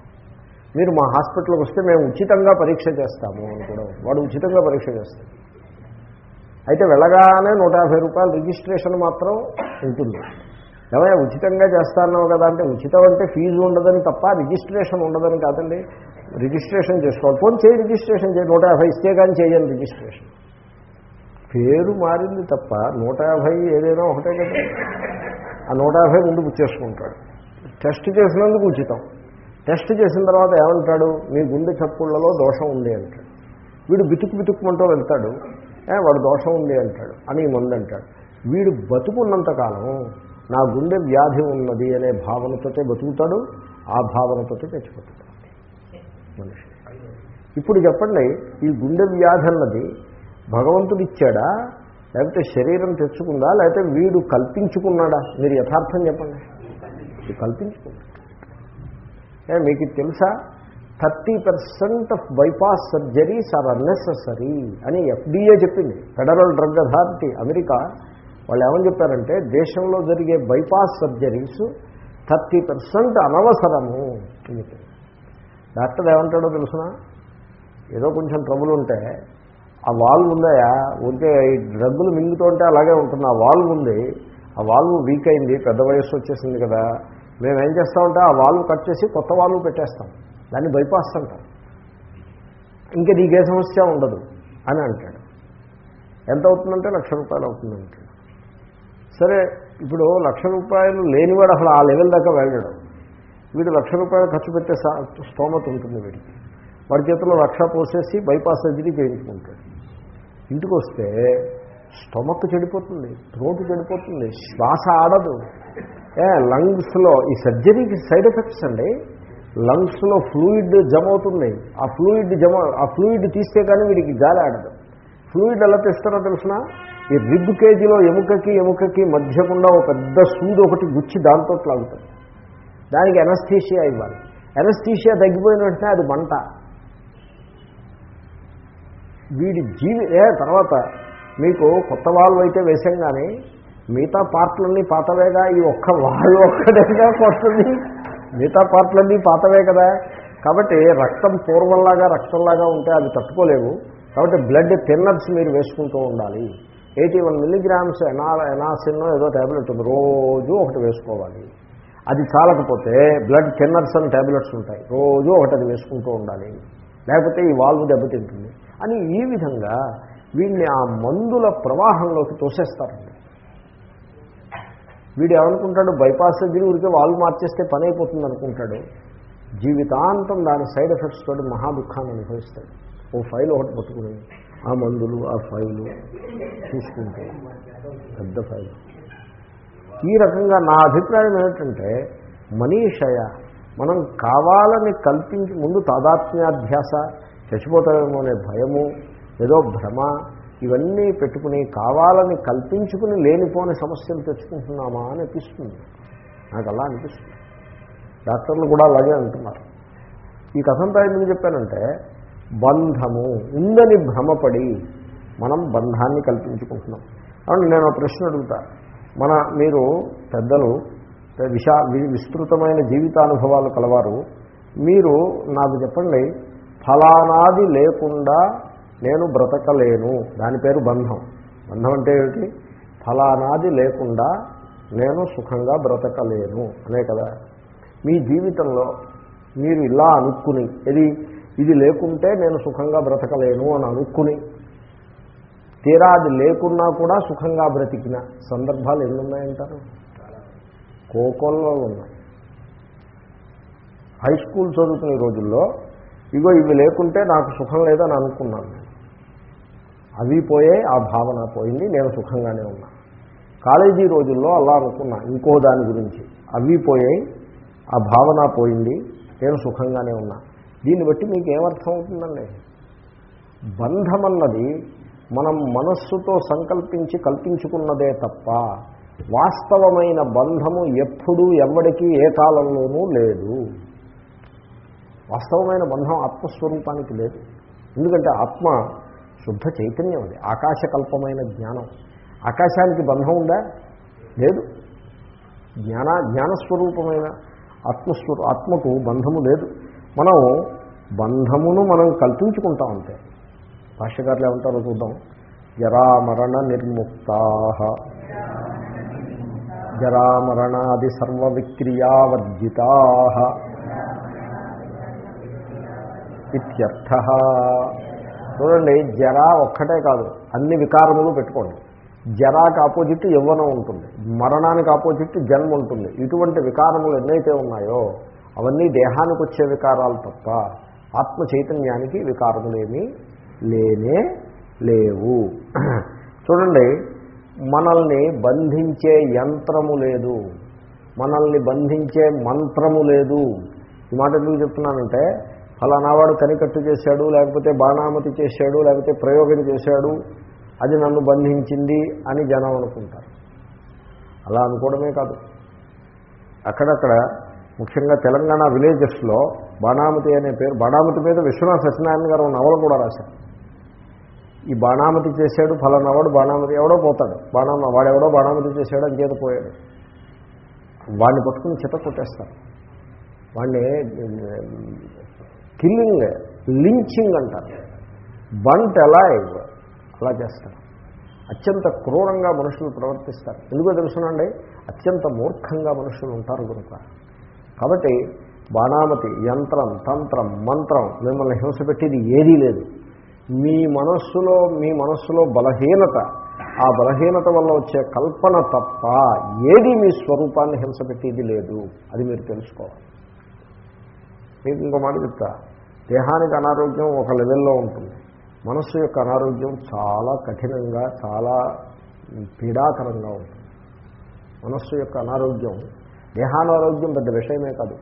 మీరు మా హాస్పిటల్కి వస్తే మేము ఉచితంగా పరీక్ష చేస్తాము అని కూడా వాడు ఉచితంగా పరీక్ష చేస్తాడు. అయితే వెళ్ళగానే నూట యాభై రూపాయలు రిజిస్ట్రేషన్ మాత్రం ఉంటుంది. ఏమైనా ఉచితంగా చేస్తాన్నావు కదా అంటే ఉచితం అంటే ఫీజు ఉండదని తప్ప రిజిస్ట్రేషన్ ఉండదని కాదండి. రిజిస్ట్రేషన్ చేసుకోవాలి. ఫోన్ చేయి రిజిస్ట్రేషన్ చేయి. నూట యాభై ఇస్తే కానీ చేయను రిజిస్ట్రేషన్. పేరు మారింది తప్ప నూట యాభై ఏదైనా ఒకటే కదా. ఆ నూట యాభై ముందు చేసుకుంటాడు టెస్ట్ చేసినందుకు ఉచితం. టెస్ట్ చేసిన తర్వాత ఏమంటాడు? మీ గుండె చప్పుళ్ళలో దోషం ఉంది అంటాడు. వీడు బితుకు బితుక్కుమంటూ వెళ్తాడు. "ఏ, వాడు దోషం ఉంది అంటాడు. అని మందు అంటాడు వీడు బతుకున్నంతకాలం నా గుండె వ్యాధి ఉన్నది అనే భావనతోటే బతుకుతాడు ఆ భావనతోటే తెచ్చిపోతాడు మనిషి. ఇప్పుడు చెప్పండి ఈ గుండె వ్యాధి అన్నది భగవంతుడు ఇచ్చాడా లేకపోతే శరీరం తెచ్చుకుందా? లేకపోతే వీడు కల్పించుకున్నాడా? మీరు యథార్థం చెప్పండి. కల్పించుకున్నాడు మీకు ఇది తెలుసా? Thirty percent of bypass surgeries are unnecessary అని ఎఫ్డీఏ చెప్పింది. Federal drug authority America. వాళ్ళు ఏమని చెప్పారంటే దేశంలో జరిగే బైపాస్ సర్జరీస్ థర్టీ పర్సెంట్ అనవసరము అని డాక్టర్ ఏమంటాడో తెలుసునా? ఏదో కొంచెం ట్రబుల్ ఉంటే ఆ వాల్వ్ ఉందాయా? ఉంటే ఈ డ్రగ్గులు మింగుతుంటే అలాగే ఉంటుంది. ఆ వాల్వ్ ఉంది. ఆ వాల్వ్ వీక్ అయింది. పెద్ద వయస్సు వచ్చేసింది కదా. మేము ఏం చేస్తామంటే ఆ వాల్వ్ కట్ చేసి కొత్త వాల్వ్ పెట్టేస్తాం. దాన్ని బైపాస్ అంటారు ఇంకా నీకే సమస్య ఉండదు అని అంటాడు. ఎంత అవుతుందంటే లక్ష రూపాయలు అవుతుందంటాడు సరే ఇప్పుడు లక్ష రూపాయలు లేనివాడు అసలు ఆ లెవెల్ దాకా వెళ్ళడు. వీడు లక్ష రూపాయలు ఖర్చు పెట్టే స్తోమత ఉంటుంది వీడికి. వాడి చేతిలో లక్ష పోసేసి బైపాస్ సర్జరీ చేయించుకుంటాడు. ఇంటికి వస్తే స్టొమక్ చెడిపోతుంది థ్రోట్ చెడిపోతుంది శ్వాస ఆడదు. లంగ్స్లో ఈ సర్జరీకి సైడ్ ఎఫెక్ట్స్ అండి. లంగ్స్లో ఫ్లూయిడ్ జమ అవుతుంది ఆ ఫ్లూయిడ్ జమ ఆ ఫ్లూయిడ్ తీస్తే కానీ వీడికి గాలి ఆడదు. ఫ్లూయిడ్ ఎలా తెస్తారో తెలిసిన? ఈ రిబ్ కేజీలో ఎముకకి ఎముకకి మధ్యకుండా ఒక పెద్ద సూది ఒకటి గుచ్చి దాంతో లాగుతుంది దానికి ఎనస్థీషియా ఇవ్వాలి. ఎనస్థీషియా తగ్గిపోయిన వెంటనే అది మంట. వీడి జీవి తర్వాత మీకు కొత్త వాళ్ళు అయితే వేసాం కానీ మిగతా పార్ట్లన్నీ పాతవేగా ఈ ఒక్క వాళ్ళు ఒక్కడేగా కొడుతుంది. మిగతా పార్ట్లన్నీ పాతవే కదా. కాబట్టి రక్తం పూర్వంలాగా రక్తంలాగా ఉంటే అది తట్టుకోలేవు. కాబట్టి బ్లడ్ థిన్నర్స్ మీరు వేసుకుంటూ ఉండాలి. ఎయిటీ వన్ మిల్లీగ్రామ్స్ ఎనా ఎనాసిన్ ఏదో ట్యాబ్లెట్ ఉంది. రోజు ఒకటి వేసుకోవాలి. అది చాలకపోతే బ్లడ్ థిన్నర్స్ అని ట్యాబ్లెట్స్ ఉంటాయి. రోజు ఒకటి అది వేసుకుంటూ ఉండాలి. లేకపోతే ఈ వాల్వ్ దెబ్బతింటుంది. అని ఈ విధంగా వీడిని ఆ మందుల ప్రవాహంలోకి తోసేస్తారండి వీడు ఏమనుకుంటాడు? బైపాస్ సర్జరీ ఊరికే వాళ్ళు మార్చేస్తే పని అయిపోతుంది అనుకుంటాడు. జీవితాంతం దాని సైడ్ ఎఫెక్ట్స్ తోటి మహా దుఃఖాన్ని అనుభవిస్తాడు. ఓ ఫైల్ ఒకటి పట్టుకుని ఆ మందులు ఆ ఫైలు చూసుకుంటే పెద్ద ఫైల్. ఈ రకంగా నా అభిప్రాయం ఏమిటంటే మనీషయ మనం కావాలని కల్పించి ముందు తాదాత్మ్యాధ్యాస చచ్చిపోతామేమో అనే భయము ఏదో భ్రమ ఇవన్నీ పెట్టుకుని కావాలని కల్పించుకుని లేనిపోని సమస్యలు తెచ్చుకుంటున్నామా అని అనిపిస్తుంది. నాకు అలా అనిపిస్తుంది. డాక్టర్లు కూడా అలాగే అంటున్నారు. ఈ కథంతా ఎందుకు చెప్పానంటే బంధము ఉందని భ్రమపడి మనం బంధాన్ని కల్పించుకుంటున్నాం. కాబట్టి నేను ప్రశ్న అడుగుతా. మన మీరు పెద్దలు విశా విస్తృతమైన జీవితానుభవాలు కలవారు. మీరు నాకు చెప్పండి ఫలానాది లేకుండా నేను బ్రతకలేను. దాని పేరు బంధం. బంధం అంటే ఏమిటి? ఫలానాది లేకుండా నేను సుఖంగా బ్రతకలేను. అనే కదా. మీ జీవితంలో మీరు ఇలా అనుకుని ఇది ఇది లేకుంటే నేను సుఖంగా బ్రతకలేను అని అనుకుని తీరా అది లేకున్నా కూడా సుఖంగా బ్రతికిన సందర్భాలు ఎన్నున్నాయంటారు? కోకొల్లో ఉన్నాయి. హై స్కూల్ చదువుకునే రోజుల్లో ఇగో ఇవి లేకుంటే నాకు సుఖం లేదని అనుకున్నాను. అవి పోయే ఆ భావన పోయింది నేను సుఖంగానే ఉన్నా. కాలేజీ రోజుల్లో అలా అనుకున్నా ఇంకో దాని గురించి. అవి పోయాయి ఆ భావన పోయింది నేను సుఖంగానే ఉన్నా. దీన్ని బట్టి మీకు ఏమర్థం అవుతుందండి బంధం అన్నది మనం మనస్సుతో సంకల్పించి కల్పించుకున్నదే తప్ప వాస్తవమైన బంధము ఎప్పుడూ ఎవడికి ఏ కాలంలోనూ లేదు. వాస్తవమైన బంధం ఆత్మస్వరూపానికి లేదు. ఎందుకంటే ఆత్మ శుద్ధ చైతన్యం అది ఆకాశకల్పమైన జ్ఞానం. ఆకాశానికి బంధం ఉందా? లేదు. జ్ఞాన జ్ఞానస్వరూపమైన ఆత్మస్వరూ ఆత్మకు బంధము లేదు. మనం బంధమును మనం కల్పించుకుంటాం అంతే. భాష్యకారులు ఏమంటారో చూద్దాం. జరామరణ నిర్ముక్తా. జరామరణాది సర్వవిక్రియావర్జితా. ఇత్యర్థ. చూడండి జర ఒక్కటే కాదు అన్ని వికారములు పెట్టుకోండి. జరాకి ఆపోజిట్ యవ్వనం ఉంటుంది మరణానికి ఆపోజిట్ జన్మ ఉంటుంది. ఇటువంటి వికారములు ఎన్నైతే ఉన్నాయో అవన్నీ దేహానికి వచ్చే వికారాలు తప్ప ఆత్మ చైతన్యానికి వికారములేమీ లేనే లేవు. చూడండి మనల్ని బంధించే యంత్రము లేదు. మనల్ని బంధించే మంత్రము లేదు. ఈ మాట ఎందుకు చెప్తున్నానంటే ఫలానావాడు కనికట్టు చేశాడు లేకపోతే బాణామతి చేశాడు లేకపోతే ప్రయోగం చేశాడు అది నన్ను బంధించింది అని జనం అనుకుంటారు. అలా అనుకోవడమే కాదు. అక్కడక్కడ ముఖ్యంగా తెలంగాణ విలేజెస్లో బాణామతి అనే పేరు బాణామతి మీద విశ్వనాథ సత్యనారాయణ గారు నవలు కూడా రాశారు. ఈ బాణామతి చేశాడు ఫలానావాడు బాణామతి ఎవడో పోతాడు. బాణామ వాడెవడో బాణామతి చేశాడు అని చేత పోయాడు. వాడిని పట్టుకుని చిత్త కొట్టేస్తారు. వాడిని కిల్లింగ్ లించింగ్ అంటారు. బంట్ అలైవ్ అలా చేస్తారు. అత్యంత క్రూరంగా మనుషులు ప్రవర్తిస్తారు. ఎందుకో తెలుసునండి? అత్యంత మూర్ఖంగా మనుషులు ఉంటారు కనుక. కాబట్టి బాణామతి యంత్రం తంత్రం మంత్రం మిమ్మల్ని హింస పెట్టేది ఏదీ లేదు. మీ మనస్సులో మీ మనస్సులో బలహీనత ఆ బలహీనత వల్ల వచ్చే కల్పన తప్ప ఏది మీ స్వరూపాన్ని హింస పెట్టేది లేదు. అది మీరు తెలుసుకోవాలి. మీకు ఇంకో మాట చెప్తా. దేహానికి అనారోగ్యం ఒక లెవెల్లో ఉంటుంది. మనస్సు యొక్క అనారోగ్యం చాలా కఠినంగా చాలా పీడాకరంగా ఉంటుంది. మనస్సు యొక్క అనారోగ్యం దేహానారోగ్యం పెద్ద విషయమే కాదు.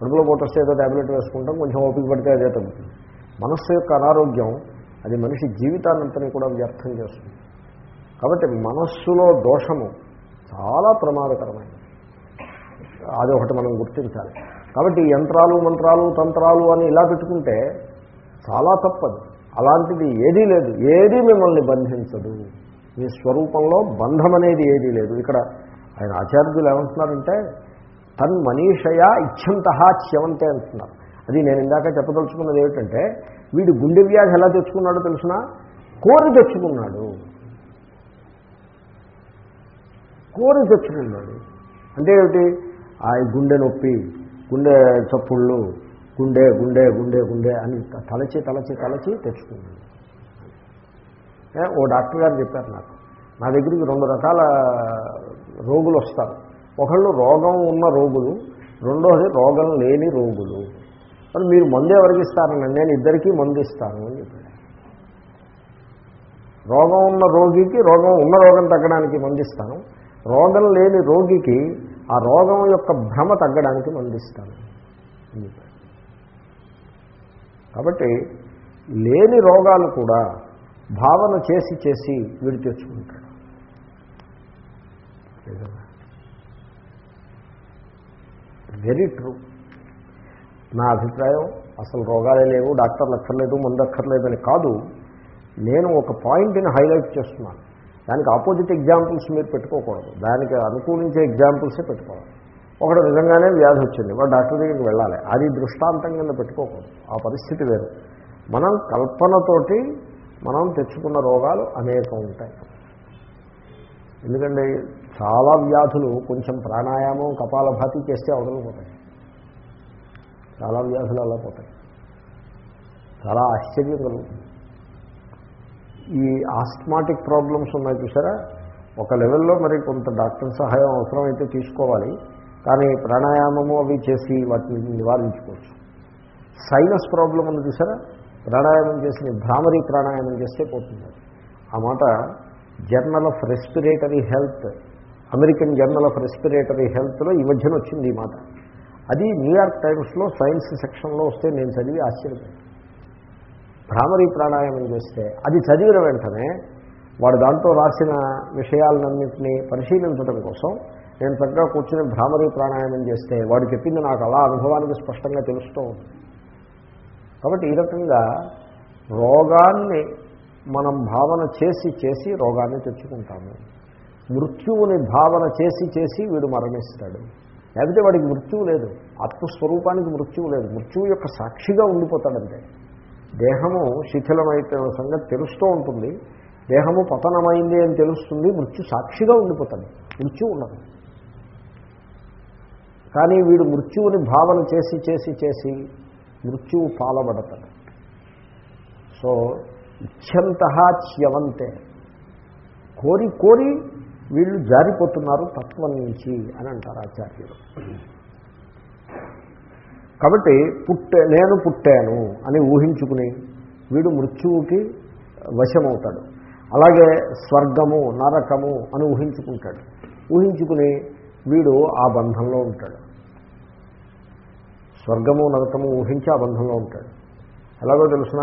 కడుపులో పోటొస్తే ఏదో ట్యాబ్లెట్ వేసుకుంటాం కొంచెం ఓపిక పడితే అదే తగ్గుతుంది. మనస్సు యొక్క అనారోగ్యం అది మనిషి జీవితాన్నంతని కూడా వ్యర్థం చేస్తుంది. కాబట్టి మనస్సులో దోషము చాలా ప్రమాదకరమైనది. అది ఒకటి మనం గుర్తించాలి. కాబట్టి యంత్రాలు మంత్రాలు తంత్రాలు అని ఇలా పెట్టుకుంటే చాలా తప్పదు. అలాంటిది ఏదీ లేదు. ఏదీ మిమ్మల్ని బంధించదు. మీ స్వరూపంలో బంధం అనేది ఏదీ లేదు. ఇక్కడ ఆయన ఆచార్యులు ఏమంటున్నారంటే తన్ మనీషయా ఇచ్చంత చ్యవంతే అంటున్నారు. అది నేను ఇందాక చెప్పదలుచుకున్నది ఏమిటంటే వీడు గుండె వ్యాధి ఎలా తెచ్చుకున్నాడో తెలిసిన? కోరి తెచ్చుకున్నాడు. కోరి తెచ్చుకున్నాడు. అంటే ఏమిటి? ఆ గుండె నొప్పి గుండె చప్పుళ్ళు గుండె గుండె గుండె గుండె అని తలచి తలచి తలచి తెచ్చుకుంది ఓ డాక్టర్ గారు చెప్పారు నాకు నా దగ్గరికి రెండు రకాల రోగులు వస్తారు. ఒకళ్ళు రోగం ఉన్న రోగులు రెండోది రోగం లేని రోగులు. మరి మీరు మందు ఎవరికి ఇస్తారని నేను ఇద్దరికీ మందు ఇస్తాను అని చెప్పాడు. రోగం ఉన్న రోగికి రోగం ఉన్న రోగం తగ్గడానికి మందిస్తాను రోగం లేని రోగికి ఆ రోగం యొక్క భ్రమ తగ్గడానికి మందిస్తాను. కాబట్టి లేని రోగాలు కూడా భావన చేసి చేసి వీడు తెచ్చుకుంటాడు. వెరీ ట్రూ నా అభిప్రాయం అసలు రోగాలే లేవు డాక్టర్లు అక్కర్లేదు మందు అక్కర్లేదని కాదు నేను ఒక పాయింట్ని హైలైట్ చేస్తున్నాను. దానికి ఆపోజిట్ ఎగ్జాంపుల్స్ మీరు పెట్టుకోకూడదు. దానికి అనుకూలించే ఎగ్జాంపుల్సే పెట్టుకోవాలి. ఒకడు నిజంగానే వ్యాధి వచ్చింది. వాడు డాక్టర్ దగ్గరికి వెళ్ళాలి. అది దృష్టాంతం కింద పెట్టుకోకూడదు. ఆ పరిస్థితి వేరు. మనం కల్పనతోటి మనం తెచ్చుకున్న రోగాలు అనేకం ఉంటాయి. ఎందుకంటే చాలా వ్యాధులు కొంచెం ప్రాణాయామం కపాలభాతి చేస్తే అవదలిపోతాయి చాలా వ్యాధులు అలా పోతాయి. చాలా ఆశ్చర్యం కలుగుతుంది. ఈ ఆస్మాటిక్ ప్రాబ్లమ్స్ ఉన్నాయి చూసారా? ఒక లెవెల్లో మరి కొంత డాక్టర్ సహాయం అవసరమైతే తీసుకోవాలి. కానీ ప్రాణాయామము అవి చేసి వాటిని నివారించుకోవచ్చు. సైనస్ ప్రాబ్లం ఉంది చూసారా? ప్రాణాయామం చేసి భ్రామరీ ప్రాణాయామం చేస్తే పోతుంది. ఆ మాట journal of respiratory health American journal of respiratory హెల్త్లో ఈ మధ్యన వచ్చింది ఈ మాట. అది న్యూయార్క్ టైమ్స్లో సైన్స్ సెక్షన్లో వస్తే నేను చదివి ఆశ్చర్యపోయాను. భ్రామరీ ప్రాణాయామం చేస్తే అది చదివిన వెంటనే వాడు దాంట్లో రాసిన విషయాలన్నింటినీ పరిశీలించడం కోసం నేను చక్కగా కూర్చుని భ్రామరీ ప్రాణాయామం చేస్తే వాడు చెప్పింది నాకు అలా అనుభవానికి స్పష్టంగా తెలుస్తూ ఉంది. కాబట్టి ఈ రకంగా రోగాన్ని మనం భావన చేసి చేసి రోగాన్ని తెచ్చుకుంటాము. మృత్యువుని భావన చేసి చేసి వీడు మరణిస్తాడు. లేకపోతే వాడికి మృత్యువు లేదు. ఆత్మస్వరూపానికి మృత్యువు లేదు. మృత్యువు యొక్క సాక్షిగా ఉండిపోతాడంతే. దేహము శిథిలమైపోయిన సంగతి తెలుస్తూ ఉంటుంది. దేహము పతనమైంది అని తెలుస్తుంది. మృత్యు సాక్షిగా ఉండిపోతాడు. మృత్యు ఉండదు. కానీ వీడు మృత్యువుని భావన చేసి చేసి చేసి మృత్యువు పాలబడతాడు. సో ఇచ్చంత చ్యవంతే. కోరి కోరి వీళ్ళు జారిపోతున్నారు తత్వం నుంచి అని అంటారు ఆచార్యులు. కాబట్టి పుట్టే నేను పుట్టాను అని ఊహించుకుని వీడు మృత్యువుకి వశమవుతాడు. అలాగే స్వర్గము నరకము అని ఊహించుకుంటాడు. ఊహించుకుని వీడు ఆ బంధంలో ఉంటాడు. స్వర్గము నరకము ఊహించి ఆ బంధంలో ఉంటాడు. ఎలాగో తెలుసిన?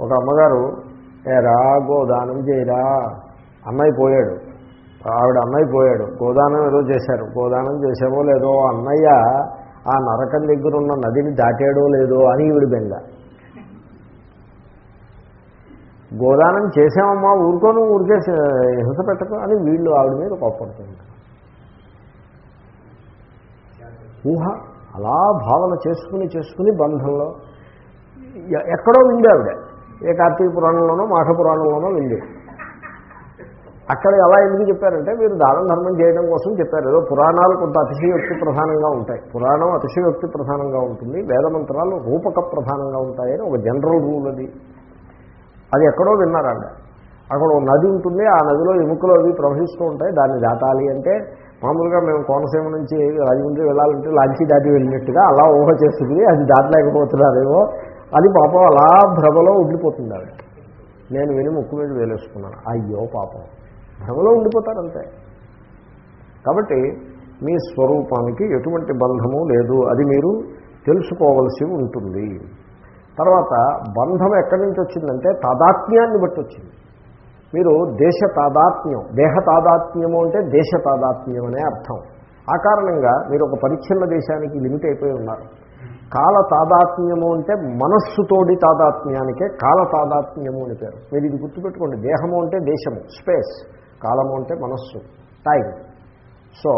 ఒక అమ్మగారు ఏరా గోదానం చేయరా? అన్నయ్య పోయాడు. ఆవిడ అన్నయ్య పోయాడు. గోదానం ఏదో చేశారు. గోదానం చేసేవో లేదో అన్నయ్య ఆ నరకం దగ్గర ఉన్న నదిని దాటాడో లేదో అని ఈవిడ బెంగ. గోదానం చేసామమ్మా ఊరుకోను ఊరికే హింస పెట్టకు అని వీళ్ళు ఆవిడ మీద కోప్పడుతుంటారు. ఊహ అలా భావన చేసుకుని చేసుకుని బంధంలో ఎ- ఎక్కడో వింది ఆవిడ. ఏ కార్తీక పురాణంలోనో మాఘ పురాణంలోనో వింది. అక్కడ ఎలా ఎందుకు చెప్పారంటే మీరు దానం ధర్మం చేయడం కోసం చెప్పారు. ఏదో పురాణాలు కొంత అతిశయోక్తి ప్రధానంగా ఉంటాయి. పురాణం అతిశయోక్తి ప్రధానంగా ఉంటుంది. వేదమంత్రాలు రూపక ప్రధానంగా ఉంటాయని ఒక జనరల్ రూల్ అది. అది ఎక్కడో విన్నారండి అక్కడ ఒక నది ఉంటుంది. ఆ నదిలో ఎముకలు అవి ప్రవహిస్తూ ఉంటాయి. దాన్ని దాటాలి అంటే మామూలుగా మేము కోనసీమ నుంచి రాజమండ్రి వెళ్ళాలంటే లాంచీ దాటి వెళ్ళినట్టుగా అలా ఊహ చేస్తుంది. అది దాటలేకపోతున్నారేమో. అది పాపం అలా భ్రమలో ఉండిపోతుంది ఆవిడ. నేను విని ముక్కు మీద వేలేసుకున్నాను. అయ్యో పాపం. భ్రమలో ఉండిపోతారంతే కాబట్టి మీ స్వరూపానికి ఎటువంటి బంధము లేదు. అది మీరు తెలుసుకోవలసి ఉంటుంది. తర్వాత బంధం ఎక్కడి నుంచి వచ్చిందంటే తాదాత్మ్యాన్ని బట్టి వచ్చింది. మీరు దేశ తాదాత్మ్యం దేహ తాదాత్మ్యము అంటే దేశ తాదాత్మ్యం అనే అర్థం. ఆ కారణంగా మీరు ఒక పరిచ్ఛిన్న దేశానికి లిమిట్ అయిపోయి ఉన్నారు. కాల తాదాత్మ్యము అంటే మనస్సుతోడి తాదాత్మ్యానికే కాల తాదాత్మ్యము అని పేరు. మీరు ఇది గుర్తుపెట్టుకోండి. దేహము అంటే దేశము స్పేస్. కాలము అంటే మనస్సు టైం సో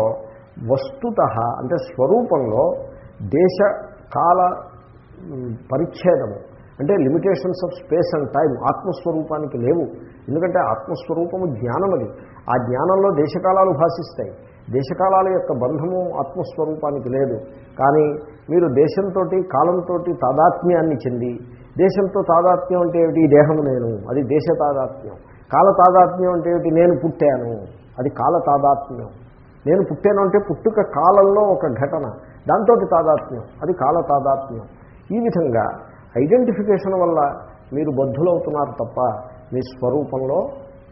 వస్తుత అంటే స్వరూపంలో దేశ కాల పరిచ్ఛేదము. అంటే limitations of space and time ఆత్మస్వరూపానికి లేవు. ఎందుకంటే ఆత్మస్వరూపము జ్ఞానం అది ఆ జ్ఞానంలో దేశకాలాలు భాషిస్తాయి. దేశకాలాల యొక్క బంధము ఆత్మస్వరూపానికి లేదు. కానీ మీరు దేశంతో కాలంతో తాదాత్మ్యాన్ని చెంది దేశంతో తాదాత్మ్యం అంటే ఏమిటి? ఈ దేహము నేను. అది దేశ తాదాత్మ్యం. కాల తాదాత్మ్యం అంటే ఏమిటి? నేను పుట్టాను. అది కాల తాదాత్మ్యం నేను పుట్టాను అంటే పుట్టుక కాలంలో ఒక ఘటన. దాంతో తాదాత్మ్యం. అది కాల తాదాత్మ్యం ఈ విధంగా ఐడెంటిఫికేషన్ వల్ల మీరు బద్ధులవుతున్నారు తప్ప మీ స్వరూపంలో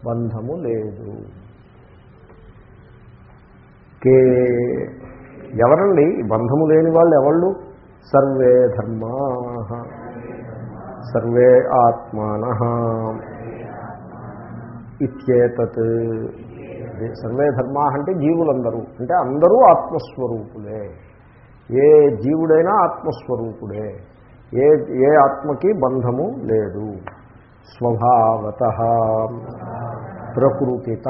బంధము లేదు. కే ఎవరండి? బంధము లేని వాళ్ళు ఎవళ్ళు? సర్వే ధర్మా. సర్వే ఆత్మాన. ఇత్యేతత్. సర్వే ధర్మా అంటే జీవులందరూ. అంటే అందరూ ఆత్మస్వరూపులే. ఏ జీవుడైనా ఆత్మస్వరూపుడే. ఏ ఏ ఆత్మకి బంధము లేదు. స్వభావత ప్రకృతిత.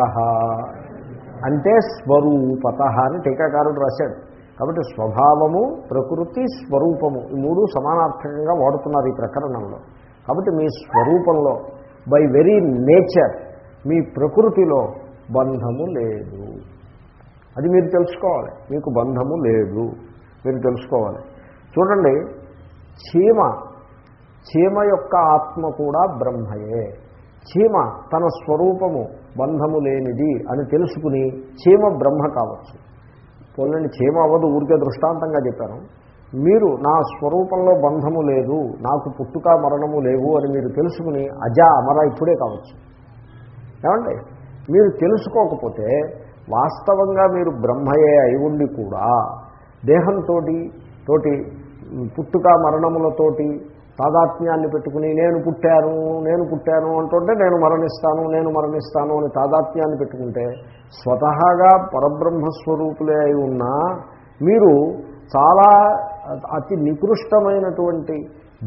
అంటే స్వరూపత అని టీకాకారుడు రాశాడు. కాబట్టి స్వభావము ప్రకృతి స్వరూపము ఈ మూడు సమానార్థకంగా వాడుతున్నారు ఈ ప్రకరణంలో. కాబట్టి మీ స్వరూపంలో బై వెరీ నేచర్ మీ ప్రకృతిలో బంధము లేదు. అది మీరు తెలుసుకోవాలి. మీకు బంధము లేదు. మీరు తెలుసుకోవాలి. చూడండి చీమ చీమ యొక్క ఆత్మ కూడా బ్రహ్మయే. చీమ తన స్వరూపము బంధము లేనిది అని తెలుసుకుని చీమ బ్రహ్మ కావచ్చు. పోలండి చీమ అవ్వదు ఊరికే దృష్టాంతంగా చెప్పాను. మీరు నా స్వరూపంలో బంధము లేదు నాకు పుట్టుక మరణము లేవు అని మీరు తెలుసుకుని అజ అమర ఇప్పుడే కావచ్చు. ఏమండి? మీరు తెలుసుకోకపోతే వాస్తవంగా మీరు బ్రహ్మయే అయి ఉండి కూడా దేహంతో తోటి పుట్టుక మరణములతోటి తాదాత్మ్యాన్ని పెట్టుకుని నేను పుట్టాను నేను పుట్టాను అంటుంటే నేను మరణిస్తాను నేను మరణిస్తాను అని తాదాత్మ్యాన్ని పెట్టుకుంటే స్వతహాగా పరబ్రహ్మస్వరూపులే అయి ఉన్నా మీరు చాలా అతి నికృష్టమైనటువంటి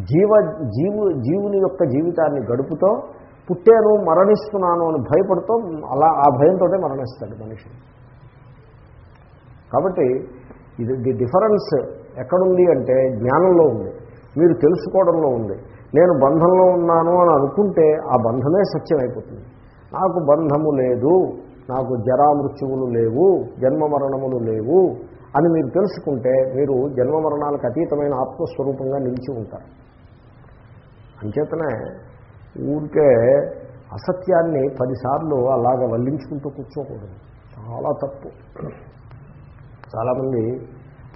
జీవ జీవు జీవుని యొక్క జీవితాన్ని గడుపుతో పుట్టాను మరణిస్తున్నాను అని భయపడుతూ అలా ఆ భయంతో మరణిస్తాడు మనిషి. కాబట్టి ఇది ది డిఫరెన్స్ ఎక్కడుంది అంటే జ్ఞానంలో ఉంది మీరు తెలుసుకోవడంలో ఉంది. నేను బంధంలో ఉన్నాను అని అనుకుంటే ఆ బంధమే సత్యం అయిపోతుంది నాకు బంధము లేదు నాకు జరామృత్యువులు లేవు జన్మ మరణములు లేవు అని మీరు తెలుసుకుంటే మీరు జన్మ మరణాలకు అతీతమైన ఆత్మస్వరూపంగా నిలిచి ఉంటారు. అంచేతనే ఊరికే అసత్యాన్ని పదిసార్లు అలాగ వల్లించుకుంటూ కూర్చోకూడదు. చాలా తప్పు. చాలామంది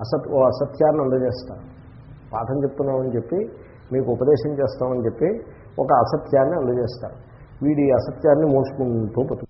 అసత్ ఓ అసత్యాన్ని అందజేస్తారు. పాఠం చెప్తున్నామని చెప్పి మీకు ఉపదేశం చేస్తామని చెప్పి ఒక అసత్యాన్ని అందజేస్తారు. వీడి అసత్యాన్ని మోసుకుంటూ